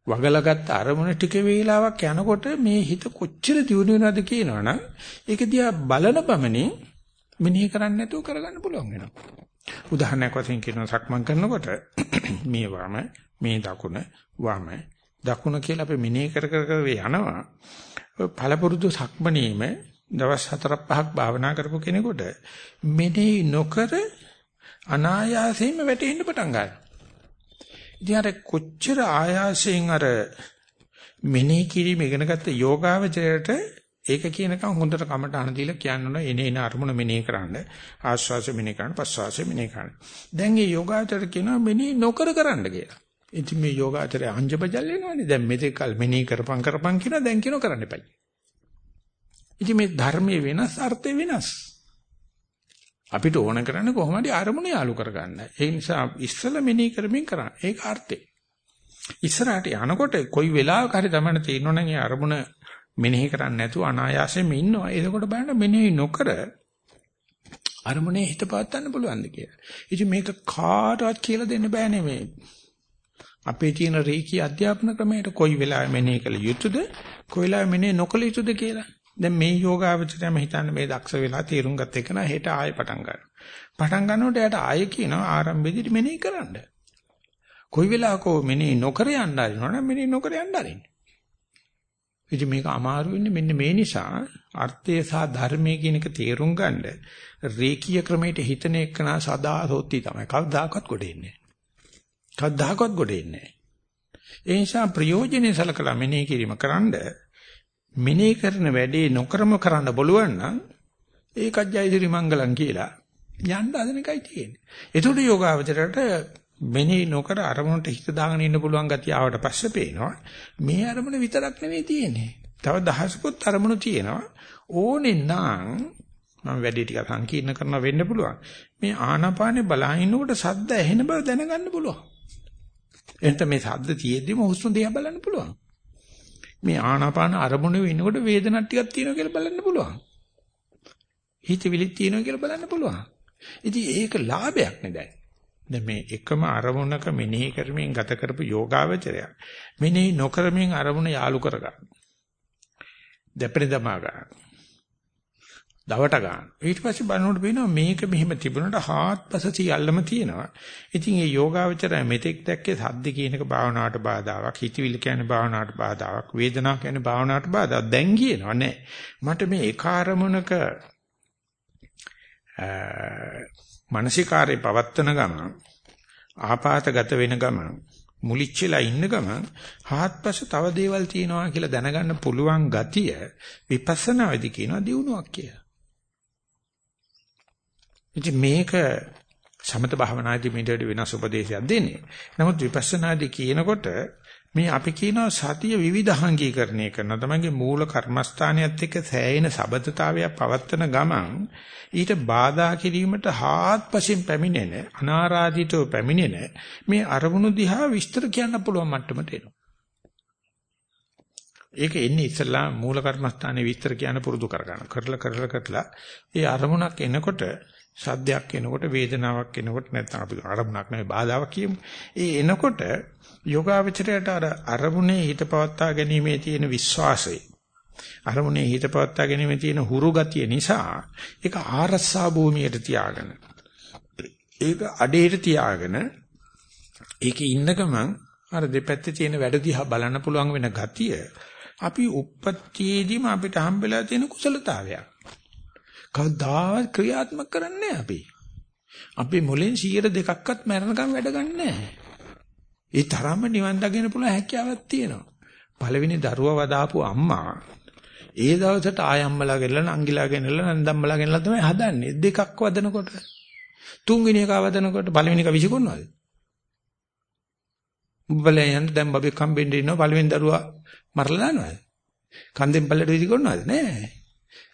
වගලගත්ත අරමුණ ටික වේලාවක් යනකොට මේ හිත කොච්චර දියුණු වෙනවද කියනවනම් ඒක දිහා බලන බමනේ මෙනෙහි කරන්නේ නැතුව කරගන්න පුළුවන් වෙනවා. උදාහරණයක් වශයෙන් කියනවා සක්මන් කරනකොට මේ වම මේ දකුණ වම දකුණ කියලා අපි මෙනෙහි කර කර කර යනවා. පළපුරුදු සක්මනීම දවස් 4 5ක් භාවනා කරපු කෙනෙකුට මෙනෙහි නොකර අනායාසයෙන්ම වැටෙන්න පටන් ගන්නවා. ඉතින් අර කොච්චර ආයාසයෙන් අර මෙනෙහි කිරීම ඉගෙනගත්ත යෝගාවචරයට ඒක කියනකම් හොඳට කමටහන දීලා කියන්න එන එන අරමුණ මෙනෙහි කරන්න ආස්වාසය මෙනෙහි කරන්න පස්වාසය මෙනෙහි කරන්න. දැන් මේ යෝගාචර කියනවා මෙනෙහි නොකර කරන්න කියලා. ඉතින් මේ යෝගාචරය අංජබජල් වෙනවනේ. දැන් මෙතෙකල් මෙනෙහි කරපන් කරපන් කියනවා දැන් කියනවා කරන්න එපයි. ඉතින් මේ ධර්මයේ වෙනස් අර්ථය වෙනස්. අපිට ඕන කරන්නේ කොහොමද අරමුණ යාලු කරගන්න. ඒ නිසා ඉස්සල මෙනෙහි කරමින් කරන්න. ඒක අර්ථය. ඉස්සරහට යනකොට කොයි වෙලාවක හරි තමයි තේරෙනවනම් ඒ අරමුණ මෙනෙහි කරන්නේ නැතුව අනායාසයෙන් ඉන්නවා. එතකොට බලන්න මෙනෙහි නොකර අරමුණේ හිත පවත්වන්න පුළුවන්ද කියලා. ඉතින් මේක කාටවත් කියලා දෙන්න බෑනේ මේ. අපේ තියෙන රේකී අධ්‍යාපන ක්‍රමයට කොයි වෙලාවෙ මෙනෙහි කළ යුතුද කොයි වෙලාවෙ මෙනෙහි නොකළ යුතුද කියලා. දැන් මේ යෝගාවචරයම හිතන්න මේ දක්ෂ වෙලා තීරුම් ගත එක නා හෙට ආයෙ පටන් ගන්නවා. පටන් ගන්නකොට එයාට ආයෙ කියනවා ආරම්භයේදී මෙනෙහි කරන්න. කොයි වෙලාවකෝ මෙනෙහි නොකර යන්න හරිනවනම් මෙනෙහි නොකර යන්න හරින්න. ඉතින් මේක අමාරු වෙන්නේ මෙන්න මේ නිසා අර්ථය සහ ධර්මයේ කියන එක තේරුම් ගන්න රේකීය ක්‍රමයට හිතන එකන සදා සෝත්ති තමයි. කවදාකවත් ගොඩ එන්නේ නැහැ. කවදාකවත් ගොඩ එන්නේ නැහැ. ඒ නිසා ප්‍රයෝජනෙ සලකලා මෙනෙහි කිරීම කරන්ඩ මෙනෙහි කරන වැඩේ නොකරම කරන්න බලුවන් නම් ඒකත් ජයසිරි මංගලම් කියලා යන්න හදන එකයි තියෙන්නේ. ඒතකොට යෝගාවචරයට මෙනෙහි නොකර අරමුණට හිත දාගෙන ඉන්න පුළුවන් ගතිය ආවට පස්සේ පේනවා මේ අරමුණ විතරක් නෙවෙයි තියෙන්නේ. තව දහසකුත් අරමුණු තියෙනවා. ඕනේ නම් මම වැඩි ටික සංකීර්ණ කරනවා වෙන්න පුළුවන්. මේ ආනාපානේ බලහිනකොට සද්ද ඇහෙන බව දැනගන්න පුළුවන්. එතන මේ සද්ද තියෙද්දිම හුස්ම දිහා බලන්න පුළුවන්. මේ ආනාපාන අරමුණේ ඉන්නකොට වේදනක් ටිකක් තියෙනවා කියලා බලන්න පුළුවන්. හිතවිලිත් තියෙනවා කියලා බලන්න පුළුවන්. ඉතින් ඒක ලාභයක් නේ දැන්. දැන් මේ එකම අරමුණක මෙනෙහි කරමින් ගත කරපු යෝගාවචරය මෙනෙහි නොකරමින් අරමුණ යාලු කරගන්න. දෙපෙන දමා ගන්න. දවට ගන්න. ඊට පස්සේ බලනකොට පේනවා මේක මෙහෙම තිබුණාට හාත්පස සියල්ලම තියෙනවා. ඉතින් මේ යෝගාවචරය මෙතෙක් දැක්කේ සද්ද කියන එක භාවනාවට බාධාවක්, හිතවිලි කියන්නේ භාවනාවට බාධාවක්, වේදනාව කියන්නේ භාවනාවට බාධාවක්. දැන් කියනවා නෑ. මට මේ එක අරමුණක මානසිකාරේ පවත්තන ගමන් ආපాతගත වෙන ගමන් මුලිච්චලා ඉන්න ගමන් හාත්පස තව දේවල් තියෙනවා කියලා දැනගන්න පුළුවන් ගතිය විපස්සනා වෙදි කියනවා දියුණුවක් කියලා. ඉතින් මේක සමත භාවනාදී මේකට වෙනස් උපදේශයක් දෙන්නේ. නමුත් විපස්සනාදී කියනකොට මේ අපි කියනවා සතිය විවිධාංගීකරණය කරන තමයිගේ මූල කර්මස්ථානියත් එක්ක සෑයෙන සබතතාවයක් පවත්වන ගමන් ඊට බාධා කිරීමට හාත්පසින් පැමිණෙන අනාරාධිතව පැමිණෙන මේ අරමුණු දිහා විස්තර කියන්න පුළුවන් මට්ටමට එනවා. ඒක එන්නේ ඉස්සලා මූල කර්මස්ථානයේ විස්තර කියන්න පුරුදු කරගන්න. කරලා කරලා කරලා ඒ අරමුණක් එනකොට සද්දයක් එනකොට වේදනාවක් එනකොට නැත්නම් අපි අරමුණක් නෙවෙයි බාධාවක් කියමු. ඒ එනකොට යෝගාවචරයට අර අරමුණේ හිත පවත්වා ගැනීමේ තියෙන විශ්වාසය අරමුණේ හිත පවත්වා ගැනීමේ තියෙන හුරු ගතිය නිසා ඒක ආරස්සා භූමියට තියාගෙන ඒක අඩේට තියාගෙන ඒකේ ඉන්න ගමන් අර දෙපැත්තේ තියෙන වැඩ දිහා බලන්න පුළුවන් වෙන ගතිය අපි උප්පත්තියේදීම අපිට හම්බෙලා තියෙන කුසලතාවයක්. කවදාවත් ක්‍රියාත්මක කරන්නේ අපි. අපි මුලින් 100 දෙකක්වත් මරණකම් වැඩ ගන්නෑ. ඒ තරම්ම නිවන් දකින්න පුළුවන් හැකියාවක් තියෙනවා. පළවෙනි දරුවා වදාපු අම්මා ඒ දවසට ආයම්මලා ගෙනලා නංගිලා ගෙනලා නන්දම්මලා ගෙනලා තමයි හදන්නේ. දෙකක් වදනකොට. තුන්වෙනි එක වදනකොට පළවෙනි එක විසිකොන්නවද? උඹලයන් දැන් බබේ කම්බෙන්නේ ඉන්නවා පළවෙනි දරුවා මරලා දානවද? කන්දෙන් පල්ලට විසිකොන්නවද? නෑ.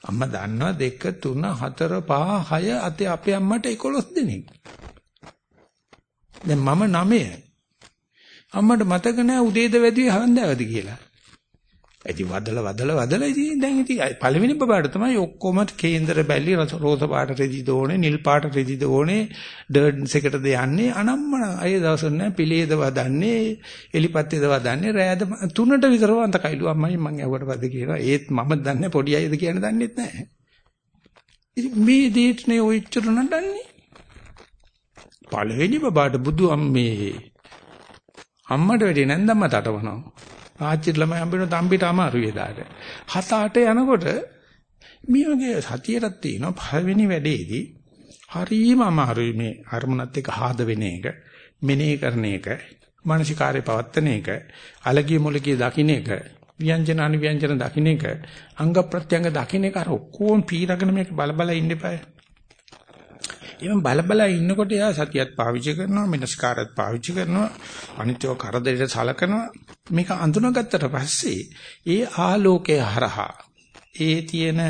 අම්මා දන්නවා 2 3 4 5 6 අතේ අපේ අම්මට 11 දෙනෙක්. දැන් මම 9 අම්මට මතක නැහැ උදේද වැදුවේ හන්දෑවද කියලා. ඉතින් වදලා වදලා වදලා ඉතින් දැන් ඉතින් පළවෙනි බබාට තමයි ඔක්කොම කේන්දර බැලි රෝස පාට රෙදි දෝනේ නිල් පාට රෙදි දෝනේ ඩර්න්ස් එකටද යන්නේ අනම්මන අය දවසක් නැහැ පිළේද වදන්නේ එලිපත්තේද වදන්නේ රෑද තුනට විතර වන්ත කයිලු අම්මයි මං ඇහුවට පස්සේ කියනවා ඒත් මම දන්නේ පොඩි අයද කියන දන්නෙත් නැහැ ඉතින් මේ දේට නේ ඔච්චර නඩන්නේ. පළවෙනි බබාට බුදු අම්මේ අම්මට වැඩි නැන්දම්ම තටවනවා. ආච්චිට ළමයි හම්බෙන තම්බිට අමාරුයි එදාට. හත අට යනකොට මේ වගේ සතියටත් තියෙනවා පළවෙනි වැඩේදී හරිම අමාරුයි මේ අරමුණත් එක්ක ආද වෙන එක, මෙනෙහි කරන එක, මානසිකාර්ය පවත්තන එක, අලගිය මුලගිය දකින්න එක ව්‍යංජන අනිව්‍යංජන දකින්න එක අංග ප්‍රත්‍යංග දකින්න එක අර ඔක්කොම පීරගෙන මේක බල බල ඉන්න එපා. එහම බල බල ඉන්නකොට යා සතියත් පාවිච්චි කරනවා මිනස්කාරත් පාවිච්චි කරනවා අනිත්‍යව කරදරයට සලකනවා මේක අඳුනගත්තට පස්සේ ඒ ආලෝකය හරහා ඒ තියෙන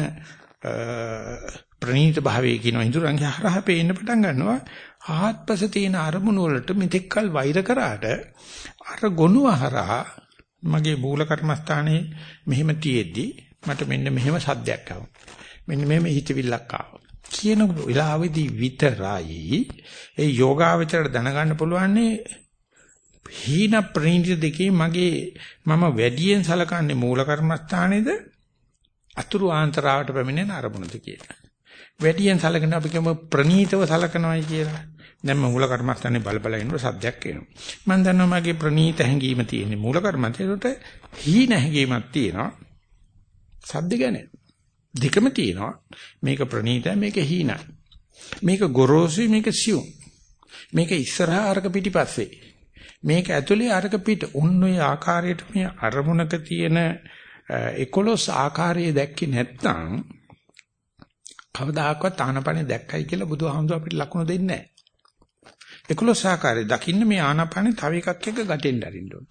ප්‍රණීත භාවයේ කියන ඉඳුරංගේ හරහා පේන්න පටන් ගන්නවා ආත්පස තියෙන අරමුණු වලට මෙතෙක්කල් වෛර කරාට අර ගොනුව හරහා මගේ මූල කර්මස්ථානයේ මෙහෙම තියෙද්දි මට මෙන්න මෙහෙම සද්දයක් ආවා. මෙන්න මෙහෙම හිතවිල්ලක් ආවා. කියන වෙලාවේදී විතරයි ඒ යෝගාවචරයට දැනගන්න පුළුවන්නේ හීන ප්‍රණීත දෙකේ මගේ මම වැඩියෙන් සලකන්නේ මූල කර්මස්ථානයේද අතුරු ආන්තරාවට පැමිණෙන අරමුණද කියලා. වැඩියෙන් සලකන අපි කියමු ප්‍රණීතව සලකනවායි කියලා. දැන් මම මූල කර්මස්ථානේ බල බල ඉන්නකොට සද්දයක් එනවා. මම දන්නවා මගේ ප්‍රණීත හැඟීම තියෙන්නේ මූල කර්මස්ථානේට හීන හැඟීමක් තියෙනවා. සද්ද ගැන. දෙකම තියෙනවා. මේක ප්‍රණීතයි මේක හීනයි. මේක ගොරෝසුයි මේක සියුම්. මේක ඉස්සරහා අරක පිටිපස්සේ. මේක ඇතුලේ අරක පිට. උන් ඔය ආකාරයට මේ අරමුණක තියෙන 11 ආකාරය දැක්කේ නැත්නම් කවදාකවත් ආනපනේ දැක්කයි කියලා බුදුහාමුදුර අපිට ලකුණු දෙන්නේ නැහැ. 11 ආකාරය දකින්න මේ ආනපනේ තව එකක් එක්ක ගැටෙන්න අරින්න ඕන.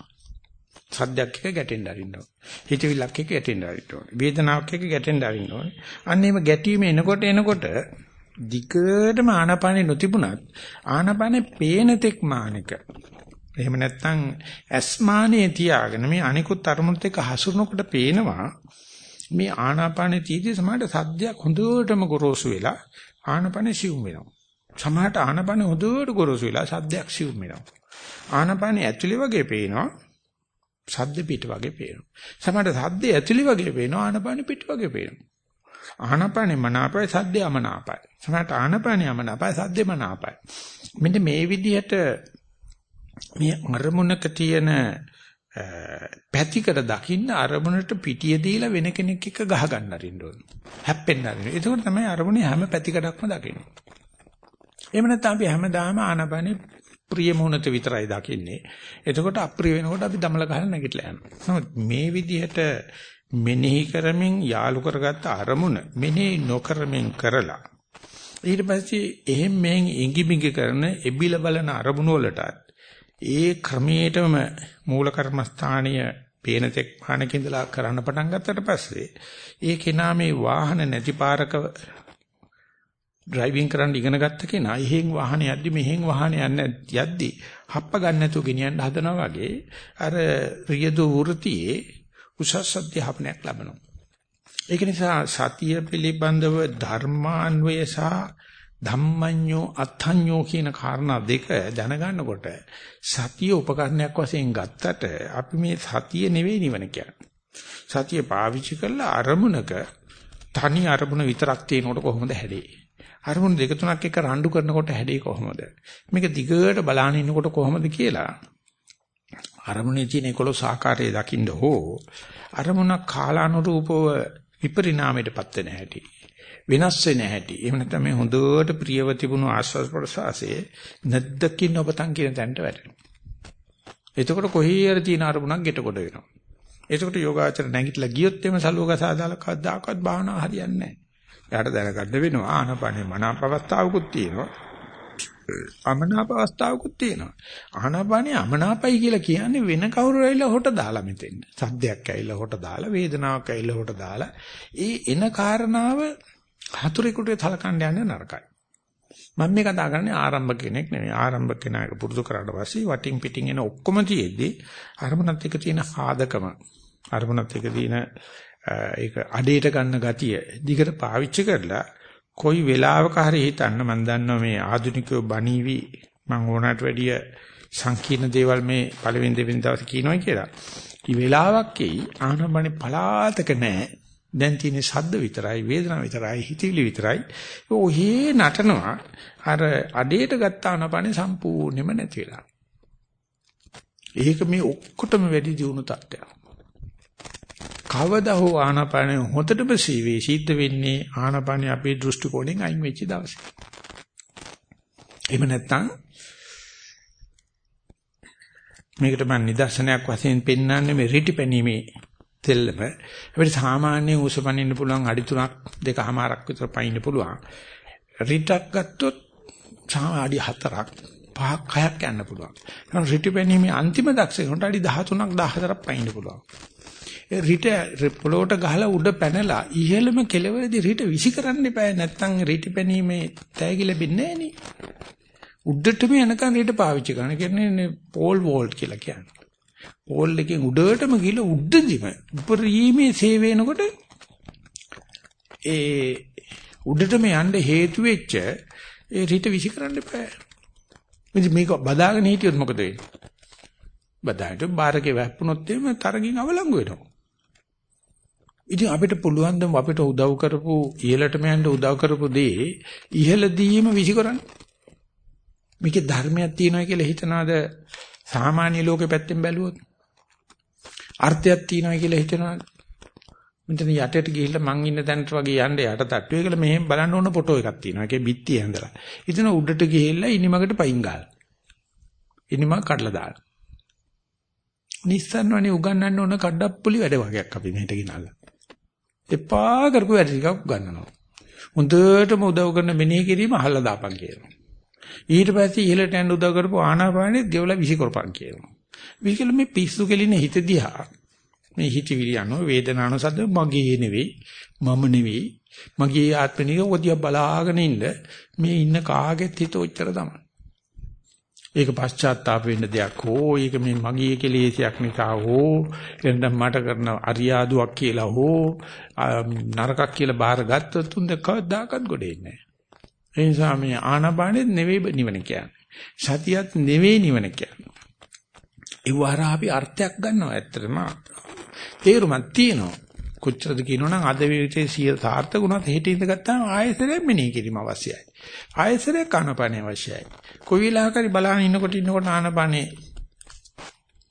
සද්දයක් එක්ක ගැටෙන්න අරින්න ඕන. හිතවිල්ලක් එක්ක ගැටෙන්න අරින්න ඕන. වේදනාවක් එක්ක ගැටෙන්න අරින්න ඕන. අන්න එහෙම ගැටීම එනකොට එනකොට දිගටම ආනපනේ නොතිබුණත් ආනපනේ පේන තෙක් මානික එහෙම නැත්නම් ඇස්මානේ තියාගෙන මේ අනිකුත් අරමුණුත් එක්ක හසුරනකොට පේනවා මේ ආනාපානේ තීදී සමහරට සද්දයක් හොඳටම ගොරෝසු වෙලා ආනාපානේ සිවුම් වෙනවා. සමහරට ආනාපානේ හොඳට ගොරෝසු වෙලා සද්දයක් සිවුම් වෙනවා. ආනාපානේ ඇතුලේ වගේ පේනවා. සද්ද පිට වගේ පේනවා. සමහරට සද්ද ඇතුලේ වගේ පේනවා ආනාපානේ පිට වගේ පේනවා. ආනාපානේ මනාපයි සද්දේ අමනාපයි. සමහරට ආනාපානේ අමනාපයි සද්දේ මනාපයි. මෙන්න මේ විදිහට මේ අරමුණක තියෙන පැතිකඩ දකින්න අරමුණට පිටිය දීලා වෙන කෙනෙක් එක්ක ගහ ගන්න අරින්න ඕන. හැප්පෙන්න අරින්න. ඒක තමයි අරමුණේ හැම පැතිකඩක්ම දකින්නේ. එහෙම නැත්නම් අපි හැමදාම ආනපනේ ප්‍රිය මොහොනත විතරයි දකින්නේ. එතකොට අප්‍රිය වෙනකොට අපි දමල ගහලා නැගිටලා යනවා. නමුත් මේ විදිහට මෙනෙහි කරමින් යාලු කරගත්ත අරමුණ මෙනෙහි නොකරමින් කරලා ඊට පස්සේ එහෙන් මෙහෙන් ඉඟි බිඟි කරන එබිල බලන අරමුණ වලටත් ඒ ක්‍රමයටම මූල කර්මස්ථානීය පේන තෙක් පානක ඉඳලා කරන්න පටන් ගත්තට පස්සේ ඒ කෙනා මේ වාහන නැති පාරක ඩ්‍රයිවිං කරන්න ඉගෙන ගත්ත කෙනා එහෙන් වාහන යද්දි මෙහෙන් වාහන යන්නේ යද්දි හප්ප ගන්න නැතුව ගෙනියන්න හදනවා වගේ අර රියදු වෘතියේ උසස් අධ්‍යාපනයක් ලබනවා. ඒක නිසා සතිය පිළිබඳව ධර්මාන්වය සහ ධම්මඤ්ඤෝ අත්ඤ්ඤෝ කියන කාරණා දෙක දැනගන්නකොට සතිය උපකරණයක් වශයෙන් ගත්තට අපි මේ සතිය නෙවෙයි නිවන කියන්නේ. සතිය පාවිච්චි කරලා අරමුණක තනි අරමුණ විතරක් තියෙනකොට කොහොමද හැදෙන්නේ? අරමුණු දෙක තුනක් එක රණ්ඩු කරනකොට හැදේ කොහොමද? මේක දිගට බලාගෙන ඉන්නකොට කොහොමද කියලා අරමුණේ තියෙන 11 ආකාරයේ දකින්න හෝ අරමුණ කාලානුරූපව විපරිණාමයටපත් වෙන හැටි වෙනස් වෙන්නේ නැහැටි. එහෙම නැත්නම් මේ හොඳට ප්‍රියව තිබුණු ආස්වාද ප්‍රසආසයේ නැද්දකින් ඔබතන් කියන තැනට වැටෙනවා. එතකොට කොහේ හරි තියෙන අරමුණක් ගෙට කොට වෙනවා. එතකොට යෝගාචර නැගිටලා ගියොත් එimhe සලුවක සාදාලා කවදාකවත් භාවනාව හරියන්නේ නැහැ. එයාට දැනගන්න වෙනවා ආනපනේ මනාප අවස්ථාවකුත් තියෙනවා. අමනාප අවස්ථාවකුත් තියෙනවා. ආනපනේ අමනාපයි කියලා කියන්නේ වෙන කවුරු ඇවිල්ලා හොට දාලා මෙතෙන්. සද්දයක් ඇවිල්ලා හොට දාලා වේදනාවක් ඇවිල්ලා හොට දාලා ඒ එන කාරණාව හතුරෙකුට සලකන්න යන්නේ නරකයි. මම මේ කතා කරන්නේ ආරම්භ කෙනෙක් නෙවෙයි. ආරම්භ කෙනාට පුරුදු කරාට පස්සේ වටින් පිටින් එන ඔක්කොම තියේදී අරමුණත් එක්ක තියෙන ආදකම අරමුණත් එක්ක තියෙන ඒක අඩේට ගන්න ගතිය දිගට පාවිච්චි කරලා කොයි වෙලාවක හරි හිතන්න මම දන්නවා මේ ආධුනිකයෝ බණීවි මම ඕනට වැඩිය සංකීර්ණ දේවල් මේ පළවෙනි දෙවෙනි දවසේ කියනවා කියලා. ඊ වෙලාවක් එයි ආනබනේ පලාතක නැහැ. දැන් තියෙන්නේ ශබ්ද විතරයි වේදනාව විතරයි හිතවිලි විතරයි ඔහේ නටනවා අර අඩේට ගත්ත ආනපනේ සම්පූර්ණයෙන්ම නැති වෙලා ඒක මේ ඔක්කොටම වැඩි දියුණු තත්ත්වයක් කවදා හෝ ආනපනේ හොතටම සීවේ සිද්ධ වෙන්නේ ආනපනේ අපේ දෘෂ්ටි කෝණයෙන් අයින් වෙච්ච දවසේ එහෙම නැත්නම් මේකට මම නිදර්ශනයක් වශයෙන් පෙන්වන්නේ මේ රිටි පැනීමේ තෙල්ලම. අපිට සාමාන්‍ය උසපනින්න පුළුවන් අඩි 3ක් දෙකමාරක් විතර පයින්න පුළුවන්. රිටක් ගත්තොත් අඩි 4ක් පහක් හයක් යන්න පුළුවන්. එහෙනම් රිටිපැනීමේ අන්තිම දක්ෂකමට අඩි 13ක් 14ක් පයින්න පුළුවන්. ඒ රිට පොළොවට ගහලා උඩ පැනලා ඉහළම කෙළවරදී රිට විසි කරන්න එපා. නැත්තම් රිටිපැනීමේ තෑගි ලැබෙන්නේ නැහැ උඩටම යනකන් රිට පාවිච්චි කරන කියන්නේ පෝල් වෝල්ට් කියලා කියන්නේ. පෝල් එකෙන් උඩටම ගිහලා උඩදිම උපරිමේ සේවේනකොට ඒ උඩටම යන්න හේතු වෙච්ච ඒ රිට විසි කරන්න එපා. ඉතින් මේක බදාගෙන හිටියොත් මොකද වෙන්නේ? බදාගෙන බාරකේ වැප්පුණොත් එimhe තරගින් අවලංගු වෙනවා. ඉතින් අපිට පුළුවන් ද අපිට උදව් කරපු ඉහළටම යන්න උදව් කරපු දේ ඉහළදීම විසි කරන්න. මේකේ ධර්මයක් තියෙනවා කියලා හිතනවාද සාමාන්‍ය ලෝකෙ පැත්තෙන් බැලුවොත්? අර්ථයක් තියෙනවා කියලා හිතනවාද? මෙතන යටට ගිහිල්ලා මං ඉන්න තැනට වගේ යන්න යට තට්ටුවේ කියලා මෙහෙම බලන්න ඕන ෆොටෝ එකක් තියෙනවා. ඒකේ බිත්තිය ඇඳලා. ඉතින් උඩට ගිහිල්ලා ඉනිමකට පයින් ගාලා. ඉනිමක් කඩලා දාලා. නිස්සන්වනේ උගන්වන්න ඕන කඩප්පුලි වැඩ වගේක් අපි මෙහෙට ගෙනල්ලා. එපා කරපු වැඩ ටිකක් උගන්වනවා. හොඳටම උදව් කරන මෙනෙහි කිරීම අහලා දාපන් කියනවා. ඊට පස්සේ ඉහළට යන්න උදව් කරපු ආනාපානෙත් ගෙවලා විසි කරපන් කියනවා. විකල මේ පිස්සු කෙලින හිත දිහා මේ හිතවිලි යනවා වේදනානුසද්ද මගේ නෙවෙයි මම නෙවෙයි මගේ ආත්මනික ඔදියා බලාගෙන ඉන්න මේ ඉන්න කාගෙත් හිත ඔච්චර තමයි. ඒක පශ්චාත්තාප වෙන්න දෙයක් හෝ ඒක මේ මගේ කෙලෙසයක් නිසා හෝ එන්න මට කරන අරියාදුවක් කියලා හෝ නරකක් කියලා බාර ගත්තොත් තුන් දෙකවදාකත් ගොඩේ නැහැ. ඒ නිසා මේ ආනාපානෙත් නෙවෙයි නිවන කියන්නේ. සතියත් නෙවෙයි නිවන කියන්නේ. ඒ වහරා අපි අර්ථයක් ගන්නවා ඇත්තටම තේරුමක් තියෙනවා. කොච්චරද කියනවනම් අද විවිතේ සිය සාර්ථක වුණත් හෙට ඉඳගත්තාම ආයෙසරයක් මෙනෙහි කිරීම අවශ්‍යයි. ආයෙසරයක් ආනපනේ අවශ්‍යයි. කොයි වෙලාවකරි බලහන් ඉන්නකොට ඉන්නකොට ආනපනේ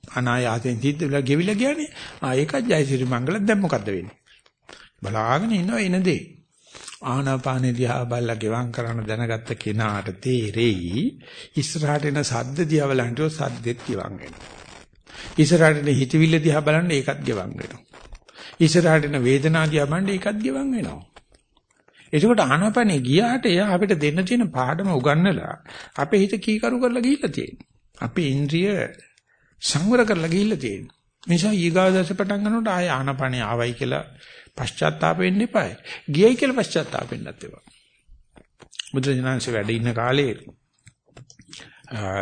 අනායාසයෙන් සිද්ධ වෙලා ගෙවිලා ගියානේ. ආ ඒකත් ජයසිරි මංගල දැන් මොකද්ද වෙන්නේ? බලාගෙන ඉන්නවා එන දේ. ආනාපානේ දිහා බලලා ගෙවම් කරන දැනගත්ත කෙනාට තේරෙයි ඉස්සරහට එන සද්ද දිහා බලනකොට සද්දෙත් ගෙවම් වෙනවා. ඉස්සරහට එන හිතවිල්ල දිහා බලන්න ඒකත් ගෙවම් වෙනවා. ඉස්සරහට එන වේදනාව දිහා බලන්න ඒකත් ගෙවම් වෙනවා. එතකොට ආනාපානේ ගියාට එයා අපිට දෙන්න තියෙන පාඩම උගන්නලා අපේ හිත කීකරු කරලා ගිහිල්ලා තියෙනවා. අපේ ඉන්ද්‍රිය සංවර කරලා ගිහිල්ලා තියෙනවා. නිසා ඊගාදස පටන් ගන්නකොට ආය ආනාපානේ ආවයි කියලා පශ්චාත්තාප වෙන්න එපායි. ගියයි කියලා පශ්චාත්තාප වෙන්නත් එපා. බුදුරජාණන්සේ වැඩ ඉන්න කාලේ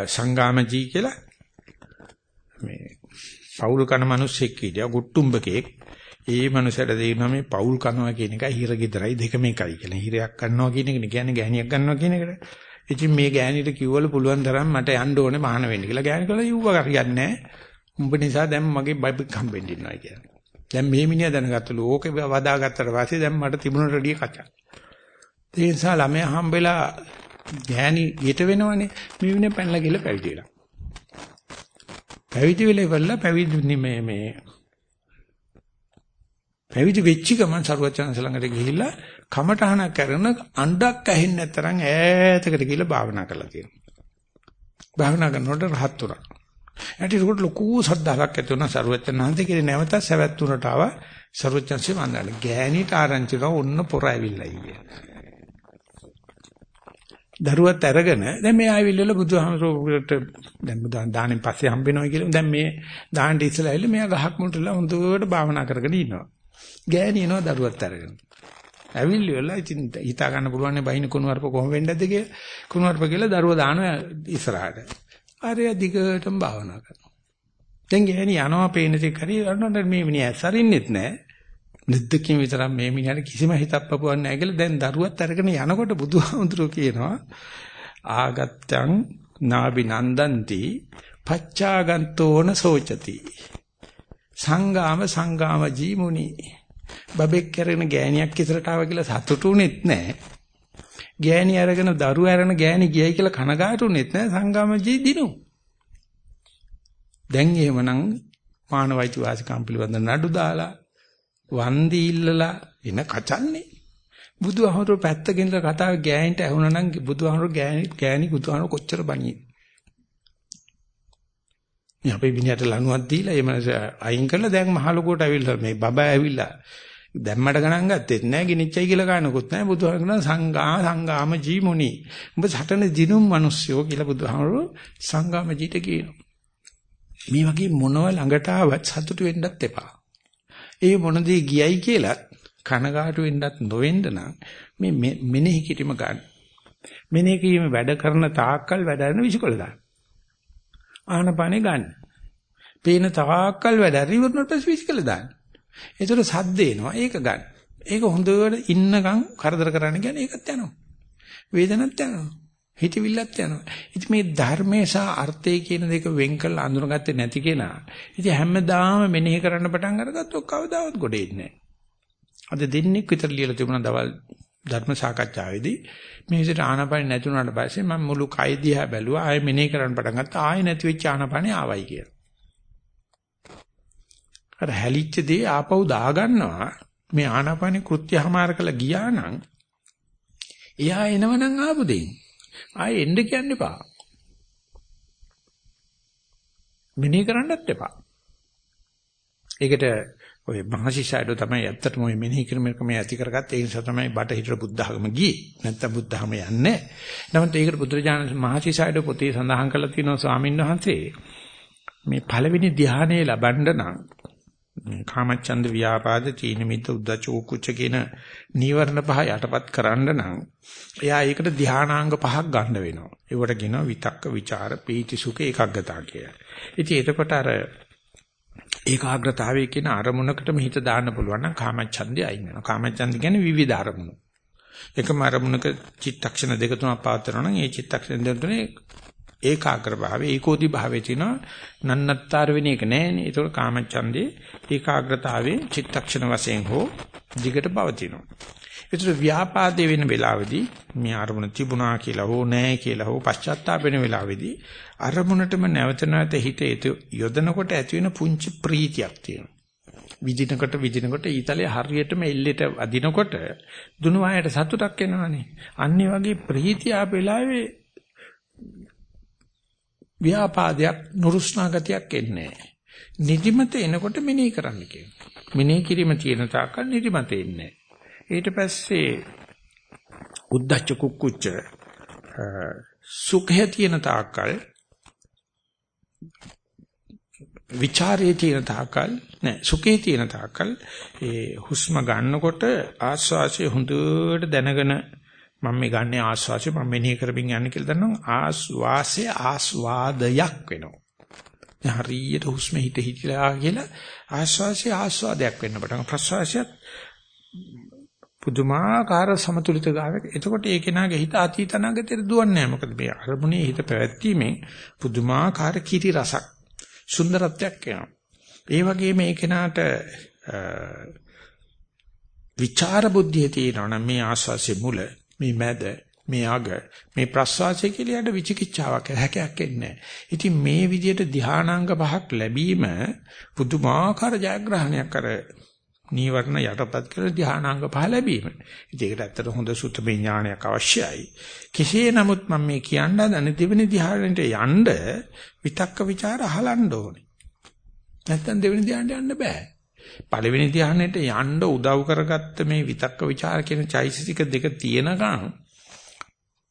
සංගාමජී කියලා මේ පෞල් කන මිනිස්සෙක් හිටියා ගුට්ටුම්බකෙක්. ඒ මනුස්සයට දෙනවා මේ පෞල් කනවා කියන එකයි හිර ගෙදරයි දෙකම එකයි කියලා. හිරයක් ගන්නවා කියන එක කියන්නේ ගෑණියක් ගන්නවා කියන එකට. ඉතින් මේ ගෑණිට කිව්වලු පුළුවන් තරම් මට යන්න ඕනේ මහාන වෙන්න කියලා. ගෑණි කළා යුව හරියන්නේ නැහැ. උඹ නිසා දැන් මගේ බයිබල් හම්බෙන්න ඉන්නවා කියලා. දැන් මේ මිනිහා දැනගත්තලු ඕකේ වදාගත්තට පස්සේ දැන් මට තිබුණට රෙඩිය කචා. ඒ නිසා ළමයා හම්බෙලා ගෑණි ඊට වෙනවනේ. මේ මිනිහා පැනලා ගිහලා පැවිදි වෙලා. පැවිදි වෙලා ඉවරලා පැවිදි මේ මේ පැවිදි වෙච්ච ගමන් සරුවචනස ළඟට ගිහිල්ලා කමටහනක් කරන අණ්ඩක් ඇහෙන්නේ නැතරම් ඈතකට ගිහිල්ලා භාවනා කරලා තියෙනවා. භාවනා කරනකොට රහත් උනා. ඊට ඒකට ලොකු සද්ධාාවක් ඇති වුණා සරුවචනහන්සේ කියලා නැවත සවැත් තුනට ආවා සරුවචනසේ වන්දන. ගෑණිට ආරංචි කරා ඔන්න පොර ඇවිල්ලා ඊයේ. දරුවත් අරගෙන දැන් මේ ආවිල්ල බුදුහාමරෝකට දැන් බුදුහාම දාණයෙන් පස්සේ හම්බෙනවා කියලා දැන් මේ දාන්න ඉස්සලා ඇවිල්ලා මෙයා ගහක් මුලටලා හොඳට භාවනා කරගෙන ඉන්නවා. ගෑණි එනවා දරුවත් අරගෙන. ඇවිල්ලි වෙලා ඉතින් හිතා ගන්න පුළුවන් නේ බහින කුණුවarp කොහොම වෙන්නේද කියලා. කුණුවarp කියලා දරුවා දානවා ඉස්සරහට. ආරය දිගටම භාවනා කරනවා. දැන් ගෑණි යනවා පේන තේ කරි අරනොත් මේ මිනිහා ඇසරින්නෙත් නැහැ. නිද්දකින් විතරක් මේ මිනිහට කිසිම හිතක් පපුවක් නැහැ කියලා දැන් දරුවත් අරගෙන යනකොට බුදුහාමුදුරුවෝ කියනවා ආගත්තං නාබි නන්දන්ති පච්චාගන්තෝන සෝචති සංගාම සංගාම ජීමුනි බබෙක් කරගෙන ගෑණියක් ඉස්සරට ආවා කියලා සතුටුුනේත් නැහැ ගෑණි අරගෙන දරුව අරගෙන ගෑණි ගියයි කියලා කනගාටුනේත් නැහැ සංගාම ජී දිනු දැන් එහෙමනම් මානවයිච වාසිකම් පිළිබඳ නඩු දාලා වන්දි ඉල්ලලා එන කචන්නේ. බුදුහාමුදුර පැත්තකින් ඉඳලා කතාව ගෑනිට ඇහුණා නම් බුදුහාමුදුර ගෑණි ගෑණි බුදුහාමුදුර කොච්චර බණී. මේ අපේ විනයට ලණුවක් දීලා ඒ මනස අයින් කරලා දැන් මහලුකෝට ඇවිල්ලා මේ බබා ඇවිල්ලා දැම්මට ගණන් ගත්තෙත් නෑ ගිනිච්චයි කියලා ගන්නකොත් නෑ. බුදුහාමුදුරන් සංඝා සංගාම ජීමුනි. උඹ සටන දිනුම් මිනිස්සයෝ කියලා බුදුහාමුදුරුවෝ සංගාම ජීට කියනවා. මේ වගේ මොනව ළඟට ආවත් සතුටු වෙන්නත් එපා. ඒ මොනදී ගියයි කියලා කනගාටු වෙන්නත් නොවෙන්න නම් මේ මෙනෙහි කිරීම ගන්න. මෙනෙහි කිරීම වැඩ කරන තාක්කල් වැඩ කරන විසිකොල දාන්න. ආනපානේ ගන්න. පේන තාක්කල් වැඩ හරි වුණොත් පස්සේ විශ්කල දාන්න. ඒතර සද්ද එනවා. ඒක ගන්න. ඒක හොඳට ඉන්නකම් කරදර කරන්න කියන්නේ ඒකත් යනවා. වේදනත් යනවා. හිතවිල්ලත් යනවා. ඉතින් මේ ධර්මයේ සහ අර්ථය කියන දෙක වෙන් කරලා අඳුනගත්තේ නැති කෙනා. ඉතින් හැමදාම මෙනෙහි කරන්න පටන් අරගත්තොත් කවදාවත් ගොඩේ නැහැ. අද දෙන්නෙක් විතර ලියලා තිබුණා දවල් ධර්ම සාකච්ඡාවේදී මේ විදිහට ආනපන නැති වුණාට පස්සේ මම මුළු කය දිහා බැලුවා ආයෙ මෙනෙහි කරන්න පටන් ගත්තා ආයෙ නැති වෙච්ච ආනපනේ ආවයි කියලා. අර හැලිච්ච දේ ආපහු දාගන්නවා මේ ආනපනේ කෘත්‍යහමාර කළ ගියා නම් එයා එනවනම් ආපු දෙයින් ආයෙ එන්න කියන්න එපා. මෙනෙහි කරන්නත් එපා. ඒකට ඔය මහසිසාරdo තමයි ඇත්තටම ඔය මෙනෙහි කිරීම ක්‍රමය ඇති කරගත්තේ ඒ නිසා තමයි බටහිර බුද්ධ ආගම ගියේ නැත්තම් බුද්ධ ආගම යන්නේ නමුත් ඒකට බුදුරජාණන් මහසිසාරdo පොතේ සඳහන් කරලා තියෙනවා ස්වාමීන් වහන්සේ මේ පළවෙනි ධ්‍යානයේ ලබන්න නම් කාමච්ඡන්ද ව්‍යාපාද තීන මිද්ද උද්දච්ච කුච්ච කියන නීවරණ පහ යටපත් කරන්න නම් එයා ඒකට ධානාංග පහක් ගන්න වෙනවා. ඒවට කියනවා විතක්ක, ਵਿਚාර, පීති, සුඛ, ඒකග්ගතා කියලා. ඉතින් එතකොට අර ඒකාග්‍රතාවයේ කියන අරමුණකටම හිත දාන්න පුළුවන් නම් කාමච්ඡන්දය අයින් වෙනවා. කාමච්ඡන්ද කියන්නේ විවිධ අරමුණු. එකම අරමුණක චිත්තක්ෂණ දෙක තුනක් පවත්වනවා නම් ඒ චිත්තක්ෂණ දෙක තුනේ ඒකාග්‍ර භාවය ඒකෝදි භාවයේ තියෙන නන්නත්තර වෙන එක නෑනේ. ඒක කාමච්ඡන්දේ ඒකාග්‍රතාවයේ චිත්තක්ෂණ වශයෙන් හෝ දිගට පවතිනවා. ඒතර ව්‍යාපාදේ වෙන වෙලාවේදී මේ අරමුණ තිබුණා කියලා හෝ නැහැ කියලා හෝ පශ්චාත්තාප වෙන වෙලාවේදී අරමුණටම නැවත නැවත හිත යොදනකොට ඇති වෙන පුංචි ප්‍රීතියක් තියෙනවා. විදිනකොට විදිනකොට ඊතලයේ හරියටම එල්ලෙට අදිනකොට දුනු ආයයට සතුටක් එනවනේ. අන්නේ වගේ ප්‍රීතිය ආපෙලාවේ ව්‍යාපාදයක් නුරුස්නා ගතියක් එන්නේ නිදිමත එනකොට මෙනෙහි කරන්න කියනවා. මෙනෙහි කිරීම තියෙන තාක්කල් නිදිමත එන්නේ ඊට පස්සේ උද්දච්ච කුක්කුච්ච සුඛය තියෙන තාක්කල් විචාරයේ තියෙන තාක්කල් නෑ සුඛයේ තියෙන තාක්කල් ඒ හුස්ම ගන්නකොට ආස්වාසිය හොඳට දැනගෙන මම මේ ගන්න ආස්වාසිය මම මෙනෙහි කරමින් යන්නේ කියලා දන්නවා. ආස්වාසය ආස්වාදයක් වෙනවා. දැන් හරියට හුස්ම හිත හිතලා කියලා ආස්වාසිය ආස්වාදයක් වෙන්න පටන් ප්‍රස්වාසියත් පුදුමාකාර සමතුලිත ගාවක්. එතකොට ඒ කෙනාගේ හිත අතීත අනාගතයට දුවන්නේ නැහැ. මොකද මේ අරමුණේ හිත පැවැත්වීමෙන් පුදුමාකාර කිරි රසක් සුන්දරත්වයක් එනවා. ඒ වගේ මේ කෙනාට විචාර බුද්ධිය තියෙනවා නම් මේ ආස්වාසිය මුල, මේ මැද, මේ අග, මේ ප්‍රස්වාසය කියලා යට විචිකිච්ඡාවක් හැකයක් එන්නේ ඉතින් මේ විදිහට ධානාංග පහක් ලැබීම පුදුමාකාර ජයග්‍රහණයක් කර නීවරණ යටපත් කරලා ධානාංග පහ ලැබීම. ඒකට ඇත්තට හොඳ සුතමේ ඥානයක් අවශ්‍යයි. කෙසේ නමුත් මම මේ කියන්න හදන්නේ දෙවෙනි ධ්‍යානෙට යන්න විතක්ක ਵਿਚාර අහලන්න ඕනේ. නැත්තම් දෙවෙනි ධ්‍යානෙට යන්න බෑ. පළවෙනි ධ්‍යානෙට යන්න උදව් කරගත්ත මේ විතක්ක ਵਿਚාර කියන චෛසික දෙක තියෙනකන්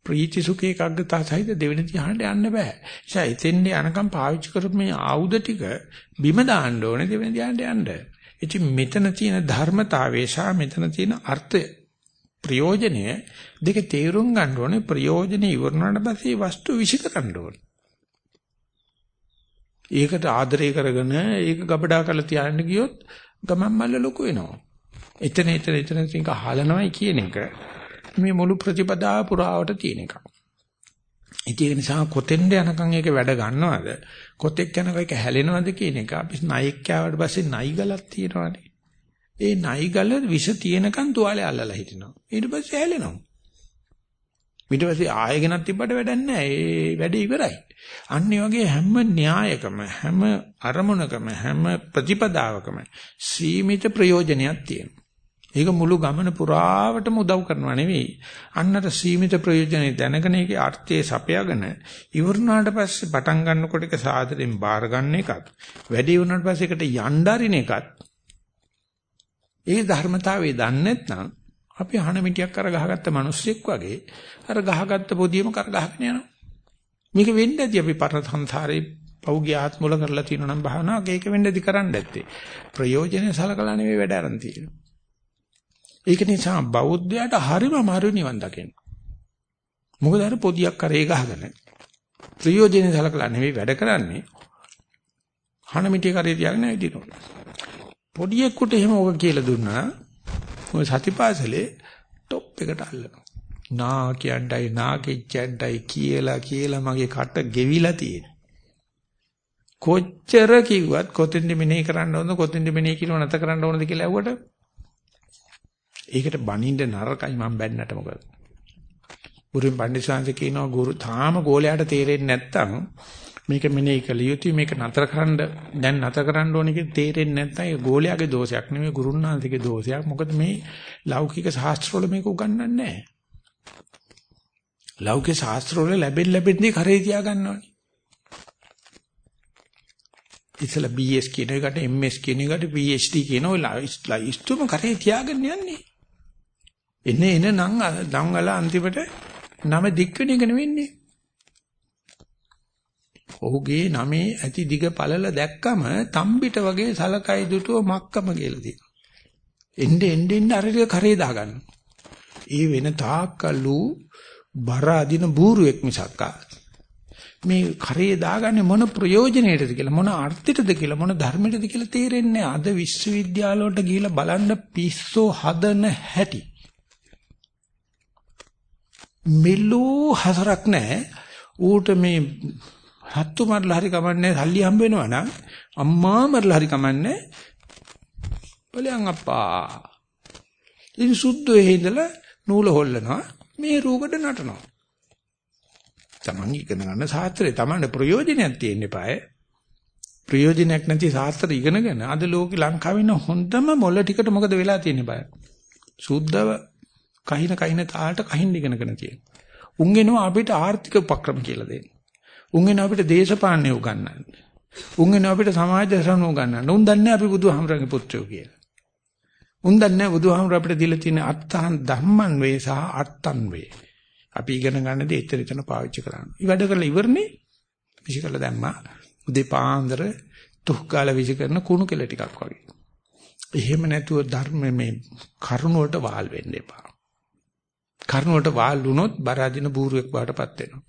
ප්‍රීති සුඛේ කග්ගතා සහිත දෙවෙනි ධ්‍යානෙට යන්න බෑ. එනිසා එතෙන්දී අනකම් පාවිච්චි කරපු මේ ආයුධ ටික බිම දාන්න ඕනේ දෙවෙනි ධ්‍යානෙට යන්න. ඉතින් මෙතන තියෙන ධර්මතාවය සහ මෙතන තියෙන අර්ථය ප්‍රයෝජනය දෙක තේරුම් ගන්න ඕනේ ප්‍රයෝජනේ ඉවරනට පස්සේ වස්තු විශ්ිකරන්න ඕනේ. ඒකට ආදරය කරගෙන ඒක ගබඩා කරලා තියන්න ගියොත් ගමන් මල්ල ලොකු වෙනවා. එතන එතන එතන තින්ක හලනවයි කියන එක මේ මුළු ප්‍රතිපදාව පුරාවට තියෙන එකක්. ඉතින් ඒ නිසා කොතෙන්ද යනකම් ඒක වැඩ ගන්නවද? කොතෙක් යනකම් ඒක හැලෙනවද කියන එක අපි නයික් කෑවට පස්සේ නයි ගලක් තියෙනවානේ. ඒ නයි ගල විෂ තියෙනකන් තුවාලේ අල්ලලා හිටිනවා. ඊට පස්සේ හැලෙනවා. ඊට පස්සේ ආයෙ ගෙනත් තිබ්බට වැඩක් නැහැ. ඒ වැඩේ ඉවරයි. අන්න වගේ හැම න්‍යායකම හැම අරමුණකම හැම ප්‍රතිපදාවකම සීමිත ප්‍රයෝජනයක් තියෙනවා. ඒක මුළු ගමන පුරාවටම උදව් කරනවා නෙවෙයි. අන්නතර සීමිත ප්‍රයෝජනෙ දැනගෙන ඒකේ අර්ථයේ සපයාගෙන ඉවරනාට පස්සේ පටන් ගන්නකොට ඒක සාදරෙන් බාර ගන්න එකත් වැඩි වුණාට පස්සේ ඒකට යnderින එකත් ඒ ධර්මතාවය දන්නේ නැත්නම් අපි අහන මිටියක් අර ගහගත්ත මිනිස්සෙක් වගේ අර ගහගත්ත පොදියම කර ගහගෙන යනවා. මේක වෙන්නේ නැති අපි පරණ සංසාරේ පෞග්‍ය ආත්මවල කරලා තියෙනවා නම් භාවනාවක ඒක වෙන්නේදි කරන්න ඇත්තේ. ප්‍රයෝජනෙ සලකලා නෙවෙයි වැඩ අරන් තියෙන්නේ. ඒක නිසා බෞද්ධයාට හරිම අමාරු නිවන් දකින්න. මොකද අර පොදියක් කරේ ගහගෙන ප්‍රයෝජනෙ සලකලා නෙවෙයි වැඩ කරන්නේ. හනමිටිය කරේ තියාගෙන ඇවිදිනවා. පොඩියෙකුට එහෙම ඔක කියලා දුන්නා ඔය සතිපාසලේ টොප් එකට අල්ලනවා. නා කියන්නයි නා කිච්චන්නයි කියලා කියලා මගේ කට ගෙවිලා තියෙනවා. කොච්චර කිව්වත් කොතෙන්ද මෙනෙහි කරන්න ඕනද කොතෙන්ද මෙනෙහි කියලා නැත කරන්න ඕනද කියලා ඇහුවට ඒකට බනින්න නරකයි මම බැන්නට මොකද? ගුරුන් පඬිස්සංශ කියනවා ගුරු තාම ගෝලයට තේරෙන්නේ නැත්තම් මේක මෙනෙහි කළ යුතුයි. මේක නතර කරන්න දැන් නතර කරන්න ඕනේ කියලා තේරෙන්නේ නැත්නම් ඒ ගෝලයාගේ දෝෂයක් නෙමෙයි ගුරුන්නාන්සේගේ දෝෂයක්. මොකද මේ ලෞකික ශාස්ත්‍රවල මේක උගන්වන්නේ නැහැ. ලෞකික ශාස්ත්‍රවල ලැබෙන්න ලැබෙන්නේ කරේ තියා ගන්නවනේ ඉතලා BS කියන එකට MS කියන එකට PhD කියන ඔය ඉස්තුම කරේ තියාගෙන යන්නේ. එන්නේ එන නම් නම් වල අන්තිමට නම දික් වෙන එක නෙවෙන්නේ ඔහුගේ නමේ ඇති දිග පළල දැක්කම තම්බිට වගේ සලකයි දුටුව මක්කම කියලා තියෙනවා. එnde එnde එnde අරලිය කරේ දාගන්න. ඒ වෙන තාක්කලු බර අදින බූරුවෙක් මිසක්ක මේ කරේ දාගන්නේ මොන ප්‍රයෝජනෙටද කියලා මොන අර්ථයටද කියලා මොන ධර්මයටද කියලා තේරෙන්නේ අද විශ්වවිද්‍යාල වලට ගිහිල්ලා බලන්න පිස්සෝ හදන හැටි මෙලෝ හසරක් නැහැ ඌට මේ හත්තු මරලා හරි කමන්නේ සල්ලි හම්බ වෙනවා නම් අම්මා මරලා හරි කමන්නේ. බලයන් අප්පා. ඉතින් සුද්ධ වෙහිඳලා නූල හොල්ලනවා. මේ රූකඩ නටනවා. තමන් ඉගෙන ගන්න සාත්‍රේ. තමන්ට ප්‍රයෝජනයක් තියෙන්න eBay ප්‍රයෝජනයක් නැති සාත්‍ර ඉගෙනගෙන අද ලෝකේ ලංකාවේ ඉන්න හොඳම මොළ ටිකට මොකද වෙලා තියෙන්නේ බය සුද්ධව කහින කහින තාලට කහින් ඉගෙනගෙන තියෙන උන් එනවා අපිට ආර්ථික උපක්‍රම කියලා දෙන්නේ උන් එන අපිට දේශපාලනය උගන්වන්නේ. උන් එන අපිට සමාජ දර්ශන උගන්වන්නේ. උන් දන්නේ අපි බුදුහාමරගේ පුත්‍රයෝ කියලා. උන් දන්නේ බුදුහාමර අපිට දීලා තියෙන අත්තහන් ධම්මන් වේ සහ අත්තන් වේ. අපි ඉගෙන ගන්න දේ එතන එතන පාවිච්චි කරන්න. ඊ වැඩ කරලා ඉවරනේ. විශ්කල දැම්මා. උදේ පාන්දර තුහ්කාල විසි කරන කුණු කෙල ටිකක් වගේ. එහෙම නැතුව ධර්ම මේ කරුණ වලට වාල් වෙන්න එපා. කරුණ වලට වාල් වුණොත් බර අදින බූරුවෙක් බාටපත් වෙනවා.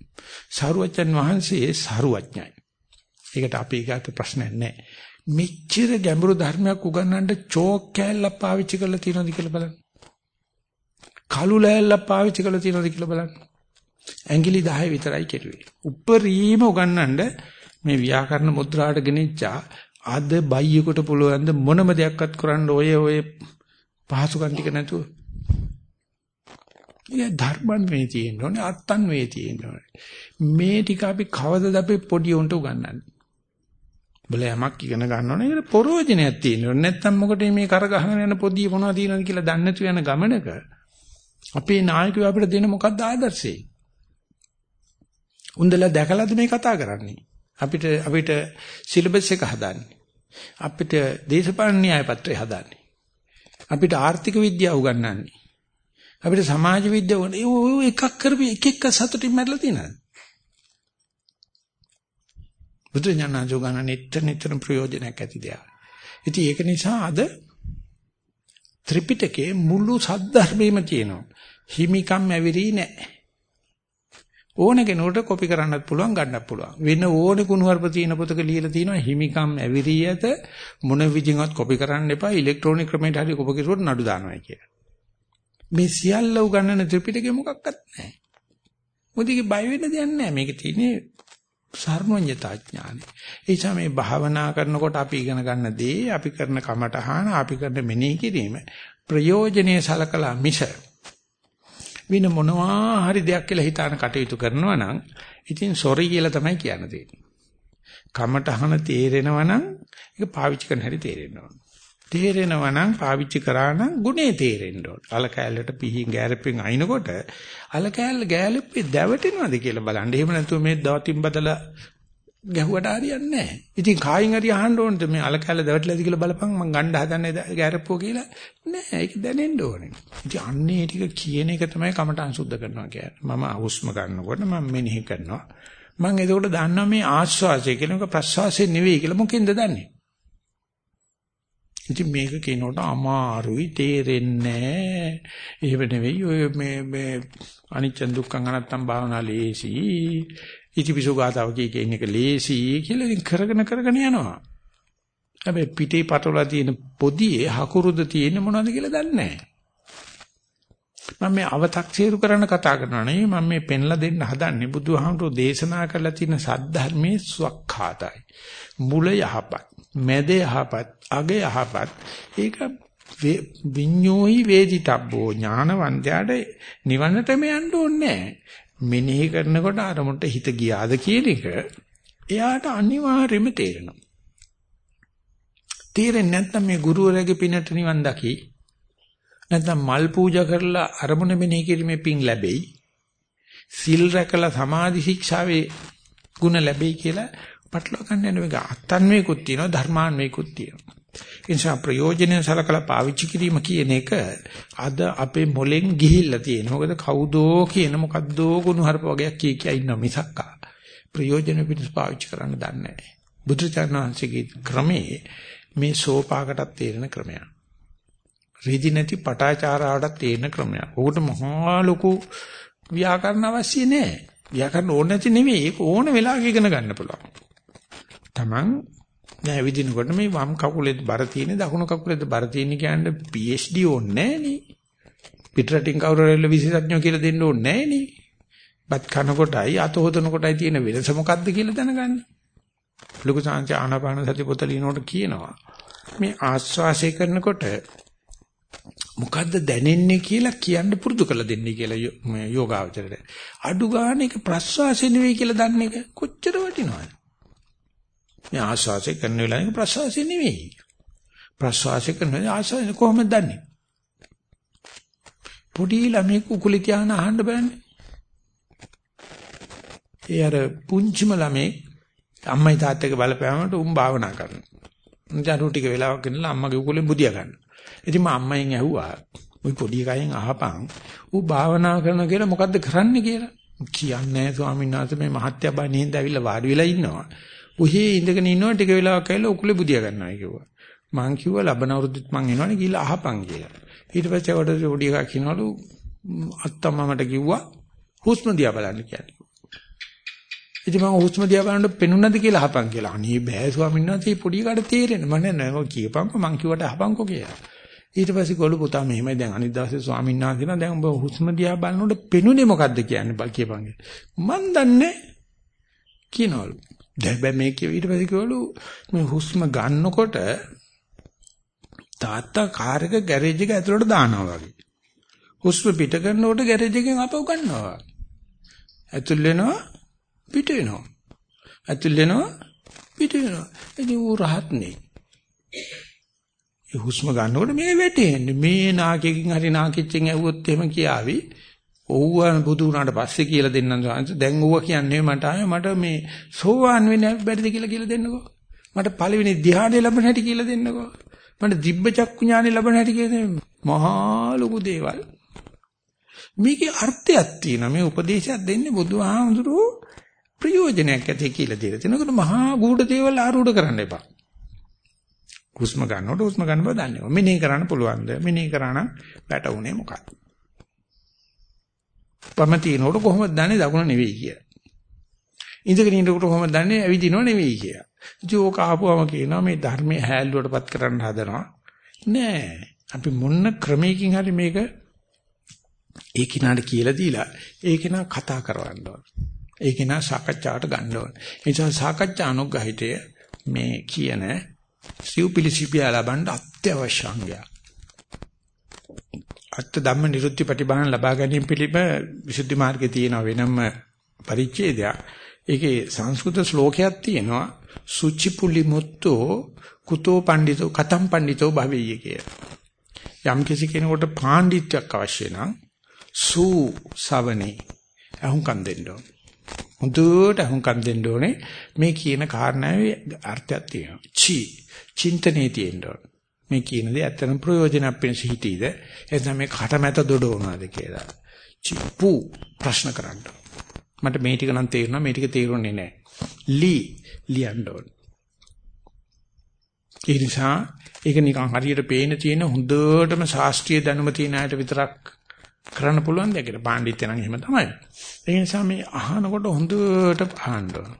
සරුවච්චන් වහන්සේ සරුවඥයි. ඒකට අපි ඊගාට ප්‍රශ්නයක් නැහැ. මෙච්චර ගැඹුරු ධර්මයක් උගන්වන්න චෝක් කෑල්ලක් පාවිච්චි කරලා තියෙනවද කියලා බලන්න. කළු ලෑල්ලක් පාවිච්චි කරලා තියෙනවද කියලා බලන්න. ඇඟිලි 10 විතරයි කෙරුවේ. උප්පරීම උගන්වන්න මේ ව්‍යාකරණ මුද්‍රාට ගෙනිච්චා අද බයියෙකුට පුළුවන් ද මොනම දෙයක්වත් කරන්න ඔය ඔය පහසුකම් ටික නැතුව ඒක ධර්මන් වේ තියෙන්න ඕනේ අත්තන් වේ තියෙන්න ඕනේ. මේ ටික අපි කවදද අපි පොඩි උන්ට උගන්වන්නේ? බල යමක් ඉගෙන ගන්න ඕනේ ඒකට ප්‍රෝජනයක් තියෙන්න ඕනේ. නැත්තම් මොකටද මේ කර ගහගෙන යන පොඩි මොනවද තියෙනවද කියලා දන්නේ නැතු යන ගමනක අපේ නායකයෝ අපිට දෙන මොකක්ද ආදර්ශේ? උන්දලා දැකලාද මේ කතා කරන්නේ? අපිට අපිට සිලබස් එක හදාන්නේ. අපිට දේශපාලන න්‍යාය පත්‍රය හදාන්නේ. අපිට ආර්ථික විද්‍යාව උගන්වන්නේ. අපිට සමාජ විද්‍යාව ඕ එකක් කරපි එක එක සතුටින් මැරලා තියෙනවද? බුදු ඥානජෝ ගන්න නිතර නිතර ප්‍රයෝජනයක් ඇති දෙයක්. ඉතින් ඒක නිසා අද ත්‍රිපිටකේ මුළු සද්ධර්මයේම තියෙනවා. හිමිකම් ඇවිරි නැහැ. ඕන කෙනෙකුට කොපි කරන්නත් පුළුවන් ගන්නත් පුළුවන්. වෙන ඕනේ කුණුහරුප තියෙන පොතක ලියලා තියෙනවා හිමිකම් ඇවිරි ඇත මොන විදිහවත් කොපි කරන්න එපා ඉලෙක්ට්‍රොනික ක්‍රමයට හරි කොපි කරුවොත් නඩු දානවා කියලා. මේ සියල්ල උගන්නන ත්‍රිපිටකේ මොකක්වත් නැහැ. මොදිගේ බය වෙන්න දෙයක් නැහැ. මේකේ තියෙන්නේ සර්වඥතා ඥානෙ. ඒ නිසා මේ භාවනා කරනකොට අපි ඉගෙන ගන්න දේ, අපි කරන කමටහන, අපි කරන මෙනෙහි කිරීම ප්‍රයෝජනේ සලකලා මිස වෙන මොනවා හරි දෙයක් කියලා හිතාන කටයුතු කරනවා නම් ඉතින් සොරි කියලා තමයි කියන්න තියෙන්නේ. කමටහන තේරෙනවා නම් ඒක පාවිච්චි කරන හැටි තේරෙනවා. තේරෙනවා නම් පාවිච්චි කරා නම් ගුණේ තේරෙන්න ඕන. අල කෑල්ලට පිහින් ගෑරපෙන් අයින්කොට අල කෑල්ල ගෑලෙප්පේ දැවටෙනවද කියලා බලන්න. එහෙම නැතුව මේ දවතින් බදලා ගැහුවට හරියන්නේ නැහැ. ඉතින් කායින් හරි අහන්න ඕනද මේ අල කැල දැවටලාද කියලා බලපන් මං ගණ්ඩ හදන්නේ ගැරප්පුව කියලා. නෑ ඒක දැනෙන්න ඕනේ. ඉතින් අන්නේ ටික කියන එක තමයි කමටහන් සුද්ධ කරනවා කියන්නේ. මම හුස්ම ගන්නකොට මම මෙනෙහි කරනවා. මම එතකොට දන්නවා මේ ආශ්වාසය කියන එක ප්‍රශ්වාසය නෙවෙයි කියලා මොකෙන්ද දන්නේ? ඉතින් මේක කියනකොට අමාරුයි තේරෙන්නේ නැහැ. එහෙම නෙවෙයි ඔය මේ මේ අනිච්ච දුක්ඛ අනත්තම් භාවනා ලේසි. ඉතිපිසෝ ගාතාව කියන එක ලේසි කියලා ඉතින් කරගෙන කරගෙන යනවා. හැබැයි පිටේ පටවලා තියෙන පොදියේ හකුරුද තියෙන මොනවද කියලා දන්නේ නැහැ. මම මේ අව탁සීරු කරන්න කතා කරනවා නෙවෙයි මම මේ පෙන්ලා දෙන්න හදන්නේ බුදුහාමුදුරෝ දේශනා කරලා තියෙන සද්ධර්මයේ සුවක්ඛාතයි. මුල යහපත්, මැද යහපත්, අග යහපත්. ඒක විඤ්ඤෝහි වේදිතබ්බෝ ඥානවන්තයාට නිවනටම යන්න ඕනේ නැහැ. මෙනෙහි කරනකොට අරමුණට හිත ගියාද කියන එක එයාට අනිවාර්යයෙන්ම තේරෙනවා. තේරෙන්නේ නැත්නම් මේ ගුරුවරයාගේ පිනට නිවන් දකි. නැත්නම් මල් පූජා කරලා අරමුණ මෙනෙහි කිරීමේ පින් ලැබෙයි. සිල් රැකලා සමාධි ශික්ෂාවේ ಗುಣ ලැබෙයි කියලා පටලවා ගන්න යන එක අත්න්වේකුත් තියෙනවා ධර්මාන්වේකුත් තියෙනවා. ඒ නිසා ප්‍රයෝජනෙ සලකලා පාවිච්චි කිරීම කියන එක අද අපේ මොලෙන් ගිහිල්ලා තියෙන. මොකද කවුදෝ කියන මොකද්දෝ ගුණ හරප වගේක් කී කිය ඉන්න මිසක්කා. ප්‍රයෝජනෙ පිටස් පාවිච්චි කරන්න දන්නේ නැහැ. බුදුචානන්සේගේ ක්‍රමේ මේ සෝපාකටත් තේරෙන ක්‍රමයක්. රීදි නැති පටාචාරාවටත් තේරෙන ක්‍රමයක්. උකට මහා ලොකු ව්‍යාකරණ අවශ්‍ය නැහැ. ව්‍යාකරණ ඕන නැති නෙවෙයි. ඒක ඕන වෙලාවක ඉගෙන ගන්න පුළුවන්. Taman නෑ විදිනකොට මේ වම් කකුලේ බර තියෙන දකුණු කකුලේ බර තියෙන කියන්නේ PhD ඕනේ නෑනේ. පිටරටින් කවුරුරෙල්ල විශේෂඥයෝ කියලා දෙන්න ඕනේ නෑනේ. බත් කන කොටයි අත හොදන කොටයි තියෙන වෙනස මොකද්ද කියලා දැනගන්න. ලොකු සංච ආනාපාන සති පොත ලියනකොට කියනවා. මේ ආස්වාසය කරනකොට මොකද්ද දැනෙන්නේ කියලා කියන්න පුරුදු කරලා දෙන්නේ කියලා යෝගාවචරයට. අඩු ගන්න එක ප්‍රස්වාසය නෙවෙයි කියලා දන්න එක කොච්චර වටිනවද? මේ ආශ්වාසය කරන වෙලාවේ ප්‍රශ්වාසය නෙවෙයි. ප්‍රශ්වාසය කරන ආශ්වාසය කොහොමද දන්නේ? පොඩි ළමයෙක් උකුල තියාන අහන්න බෑනේ. ඒ අර පුංචිම ළමෙක් අම්මයි තාත්තගේ බලපෑමකට උන් භාවනා කරනවා. උන්ජාරු ටික වෙලාවක් ඉන්නලා අම්මගේ උකුලෙන් බුදියා ගන්න. ඉතින් මම අම්මෙන් ඇහුවා ওই පොඩි කයෙන් අහපන් ඌ භාවනා කරන කියලා මොකද්ද කරන්නේ කියලා. කියන්නේ ස්වාමීන් වහන්සේ මේ මහත්ය බණින්ද ඇවිල්ලා වාඩි වෙලා ඉන්නවා. ඔහේ ඉඳගෙන ඉන්නවා ටික වෙලාවක් ඇවිල්ලා උකුලේ බුදියා ගන්නවා කිව්වා. මං කිව්වා ලබන අවුරුද්දත් මං එනවනේ ගිහලා අහපන් කියලා. ඊට පස්සේ වඩ පොඩි එකා කියනවලු අත්තම්මමට කිව්වා හුස්ම දිහා බලන්න කියලා. ඉතින් මම හුස්ම දිහා බලනකොට පෙනුනද කියලා අහපන් කියලා. අනේ බෑ ස්වාමීන් වහන්සේ පොඩි එකාට තේරෙන්නේ. මම නෑ මම කියපන්කො මං කිව්වට අහපන්කො කියලා. ඊට පස්සේ ගොළු පුතා මෙහෙමයි දැන් අනිත් දවසේ ස්වාමීන් වහන්සේ කියනවා දැන් ඔබ හුස්ම දිහා බලනකොට පෙනුනේ මොකද්ද කියන්නේ බල් කියපන්. මන් දන්නේ කියනවලු. දැන් මේ කිය ඊට පස්සේ කිව්වලු මේ හුස්ම ගන්නකොට තාත්තා කාර් එක ගෑරේජ් එක ඇතුළට දානවා වගේ. හුස්ම පිට කරනකොට ගෑරේජ් එකෙන් අපව ගන්නවා. ඇතුල් වෙනවා පිට වෙනවා. ඇතුල් වෙනවා පිට වෙනවා. ඉතින් ඌ රහත් නේ. ඒ හුස්ම ගන්නකොට මේ වැටෙන්නේ මේ නාකියකින් හරි නාකිච්චෙන් ඇහුවොත් එහෙම කියාවි ඔව්වා බුදු වුණාට පස්සේ කියලා දෙන්නම් සාංශ. දැන් ඔව්වා කියන්නේ මට ආයේ මට මේ සෝවාන් වෙන්න බැරිද කියලා කියලා දෙන්නකෝ. මට පළවෙනි ධ්‍යානෙ ලැබෙන හැටි කියලා දෙන්නකෝ. මට දිබ්බ චක්කු ඥානෙ ලැබෙන හැටි කියලා මහා ලොකු දේවල්. මේකේ අර්ථයක් තියෙනවා. මේ උපදේශයක් දෙන්නේ බුදුහාමුදුරුවෝ ප්‍රයෝජනයක් ඇති කියලා දෙලා තියෙනකොට මහා ගුඩ දේවල් ආරූඪ කරන්න එපා. හුස්ම ගන්නකොට හුස්ම ගන්න බව දන්නේ. මෙනෙහි කරන්න පුළුවන්ද? මෙනෙහි කරා නම් වැටුනේ මොකක්ද? වම තිනකොට කොහොමද දන්නේ දකුණ නෙවෙයි කියලා. ඉඳගෙන ඉන්නකොට කොහොමද දන්නේ ඇවිදිනව නෙවෙයි කියලා. ඉතින් ඕක ආපුවම කියනවා මේ ධර්මයේ හැල්ලුවටපත් කරන්න හදනවා. නෑ. අපි මොන ක්‍රමයකින් හරි මේක ඒ කිනාට කියලා දීලා ඒ කිනා කතා කරවන්න ඕන. ඒ කිනා සාකච්ඡාවට ගන්න ඕන. ඒ නිසා සාකච්ඡා අනුග්‍රහිතය මේ කියන සිව්පිලිසිපිය ලබන්න අත්‍යවශ්‍ය අංගයක්. අත්ත ධම්ම නිරුත්ති ප්‍රතිබාහන ලබා ගැනීම පිළිබ විසුද්ධි මාර්ගයේ තියෙන වෙනම පරිච්ඡේදයක්. ඒකේ සංස්කෘත ශ්ලෝකයක් තියෙනවා. සුචි පුලි මුත්තෝ කුතෝ පඬිතෝ කතම් පඬිතෝ භවෙය්‍ය කිය. යම් කිසි කෙනෙකුට පාණ්ඩිත්වයක් අවශ්‍ය නම් සූ සවනේ අහුම්කම් දෙන්න ඕන. හොඳට අහුම්කම් දෙන්න ඕනේ මේ කියන කාරණාවේ අර්ථයක් තියෙනවා. චි චින්තනේ තියෙන්න ඕන. මේ කියන දේ ඇත්තටම ප්‍රයෝජනක් වෙනස හිතීද එතන මේ කටමැත දොඩවනවාද කියලා. චිප්පු ප්‍රශ්න කරන්න. මට මේ ටික නම් තේරුණා මේ ටික තේරුන්නේ නැහැ. ලී ලියන්න ඕන. ඒ නිසා ඒක නිකන් හරියට පේන තියෙන හොඳටම ශාස්ත්‍රීය දැනුම තියෙන අයට විතරක් කරන්න පුළුවන් දෙයක්. පාණ්ඩිත්‍ය නම් එහෙම තමයි. ඒ නිසා මේ අහනකොට හොඳට අහන්න ඕන.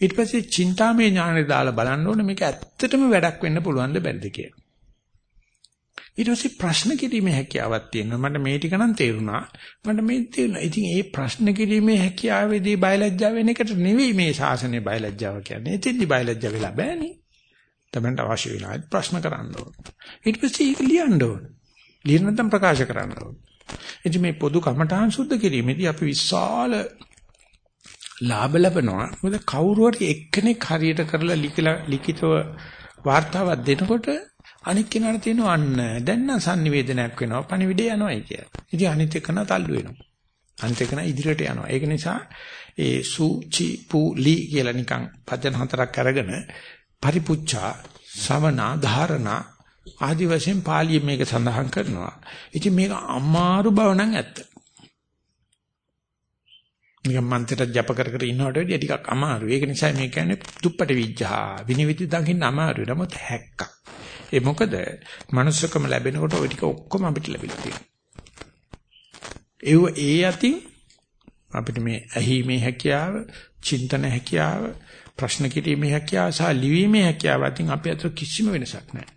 ඊට පස්සේ චින්තාමය ඥානෙ දාලා බලන්න ඕනේ මේක ඇත්තටම වැඩක් වෙන්න පුළුවන්ද බැරිද කියලා. ඊට පස්සේ ප්‍රශ්න කිරීමේ හැකියාවක් තියෙනවා. මට මේ ටික නම් තේරුණා. මට මේ තේරුණා. ඉතින් ඒ ප්‍රශ්න කිරීමේ හැකියාවේදී බයලජ්ජාව වෙන එකට නෙවෙයි මේ ශාසනයේ බයලජ්ජාව කියන්නේ. එතෙන්දි බයලජ්ජා වෙලා බෑනේ. තමන්ට අවශ්‍ය වෙලා ප්‍රශ්න කරන්න ඕන. ඊට පස්සේ ඒක ලියන්න ඕන. ලියන නැත්නම් ප්‍රකාශ කරන්න ඕන. ඉතින් මේ පොදු කමඨාන් සුද්ධ කිරීමේදී අපි විශාල ලාභ ලබනවා. මොකද කවුරු හරි එක්කෙනෙක් හරියට කරලා ලිඛිතව වාර්තාවක් දෙනකොට අනික් කෙනාට තියෙනවා අන්න දැන් නම් sannivedanayak වෙනවා පණිවිඩය යනවායි කියලා. ඉතින් අනිත් එකන තල්ලු වෙනවා. අනිත් එකන ඉදිරියට යනවා. ඒක නිසා ඒ සු චි පු ලි කියලා නිකන් පදන හතරක් අරගෙන පරිපුච්ඡා සවනා ධාරණා ආදි වශයෙන් පාලියෙන් මේක සඳහන් කරනවා. ඉතින් මේක අමාරු බව නම් ඇත්ත. නිකන් මන්ත්‍රයට ජප කර කර ඉන්නවට වැඩිය ටිකක් අමාරු. ඒක නිසා මේ කියන්නේ දුප්පට විඥා විනිවිද දකින්න අමාරුයි. නමුත් හැක්කක්. ඒ මොකද manussකම ලැබෙනකොට ওই ටික ඔක්කොම අපිට ලැබිලා තියෙනවා. ඒව ඒ යතින් අපිට මේ ඇහිීමේ හැකියාව, චින්තන හැකියාව, ප්‍රශ්න කිරීමේ හැකියාව සහ ලිවීමේ හැකියාව අතින් අපි අතර කිසිම වෙනසක් නැහැ.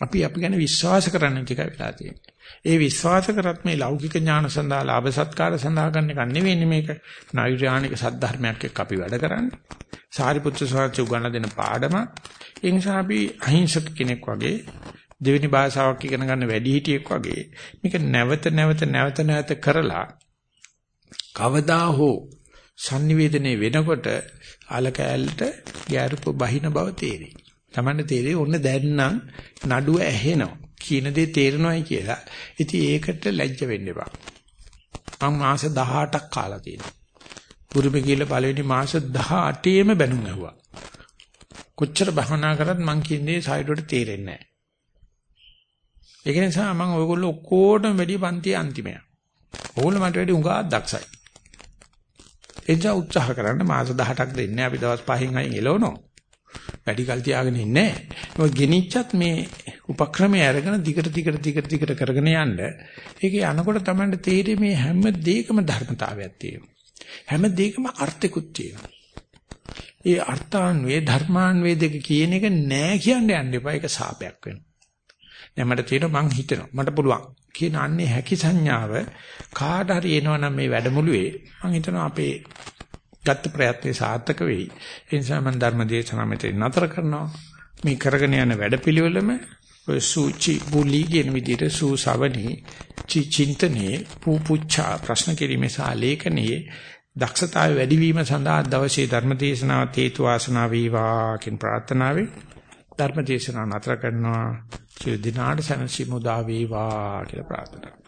අපි අපි ගැන විශ්වාස කරන්න ටික වෙලා තියෙනවා. ඒ විශ්වාස කරත් මේ ලෞකික ඥාන සඳහා ලාභ සත්කාර සඳහා ගන්න එක නෙවෙයි මේක. නෛර්යානික සද්ධර්මයක් එක්ක අපි වැඩ කරන්නේ. සාරිපුත්‍ර ස්වාමීන් උගන්ලා දෙන පාඩම. ඒ නිසා අපි අහිංසක කෙනෙක් වගේ දෙවෙනි භාෂාවක් ඉගෙන ගන්න වැඩි හිටියෙක් වගේ මේක නැවත නැවත නැවත නැවත කරලා කවදා හෝ sannivedanaye වෙනකොට අලකැලට ගැරුප බහින බව තේරෙයි. Tamanne තේරෙයි ඔන්න දැන් නම් නඩුව ඇහෙනවා. කියන දේ තේරෙනවයි කියලා. ඉතින් ඒකට ලැජ්ජ වෙන්න එපා. මම මාස 18ක් කාලා තියෙනවා. පුරුමේ කියලා පළවෙනි මාස 18ෙම බැනුම් ඇහුවා. කොච්චර බහනා කරත් මං කියන්නේ සයිඩ්වට තේරෙන්නේ නැහැ. ඒක නිසා මම ඔයගොල්ලෝ ඔක්කොටම වැඩි පන්ති අන්තිමයා. ඕගොල්ලෝ මට වැඩි උඟා දක්ෂයි. එනිසා උත්සාහ කරන්න මාස 18ක් දෙන්නේ අපි දවස් 5න් අයින් එලවනවා. වැඩි කල් තියාගෙන ඉන්නේ නැහැ. ගෙනිච්චත් මේ උපක්‍රමයේ අරගෙන දිගට දිගට දිගට දිගට කරගෙන යන්න ඒකේ යනකොට තමයි තේරෙන්නේ මේ හැම දෙයකම ධර්මතාවයක් තියෙනවා. හැම දෙයකම අර්ථිකුත් තියෙනවා. ඒ අර්ථාන්වේ ධර්මාන්වේ දෙක කියන එක නෑ කියන්න යන්න එපා. ඒක සාපයක් වෙනවා. දැන් මට තියෙනවා මං හිතනවා මට පුළුවන් කියන අන්නේ හැකි සංඥාව කාට හරි එනවනම් මේ වැඩමුළුවේ මං හිතනවා අපේ ගත්ත ප්‍රයත්නේ සාර්ථක වෙයි. ඒ නිසා මම ධර්ම දේශනාව මෙතන නතර කරනවා. මේ කරගෙන යන වැඩපිළිවෙලම ඔය සූචි බුලි කියන විදිහට සූසවණී චි චින්තනේ පූපුච්චා ප්‍රශ්න කිරීමේ සහ ලේඛනයේ දක්ෂතාවය වැඩි වීම සඳහා දවසේ ධර්ම දේශනාව හේතු වාසනා වේවා කියන ප්‍රාර්ථනාවෙන් ධර්ම දේශනාව නතර කරනවා. සිය දිනාට සනසි මුදා වේවා කියලා ප්‍රාර්ථනා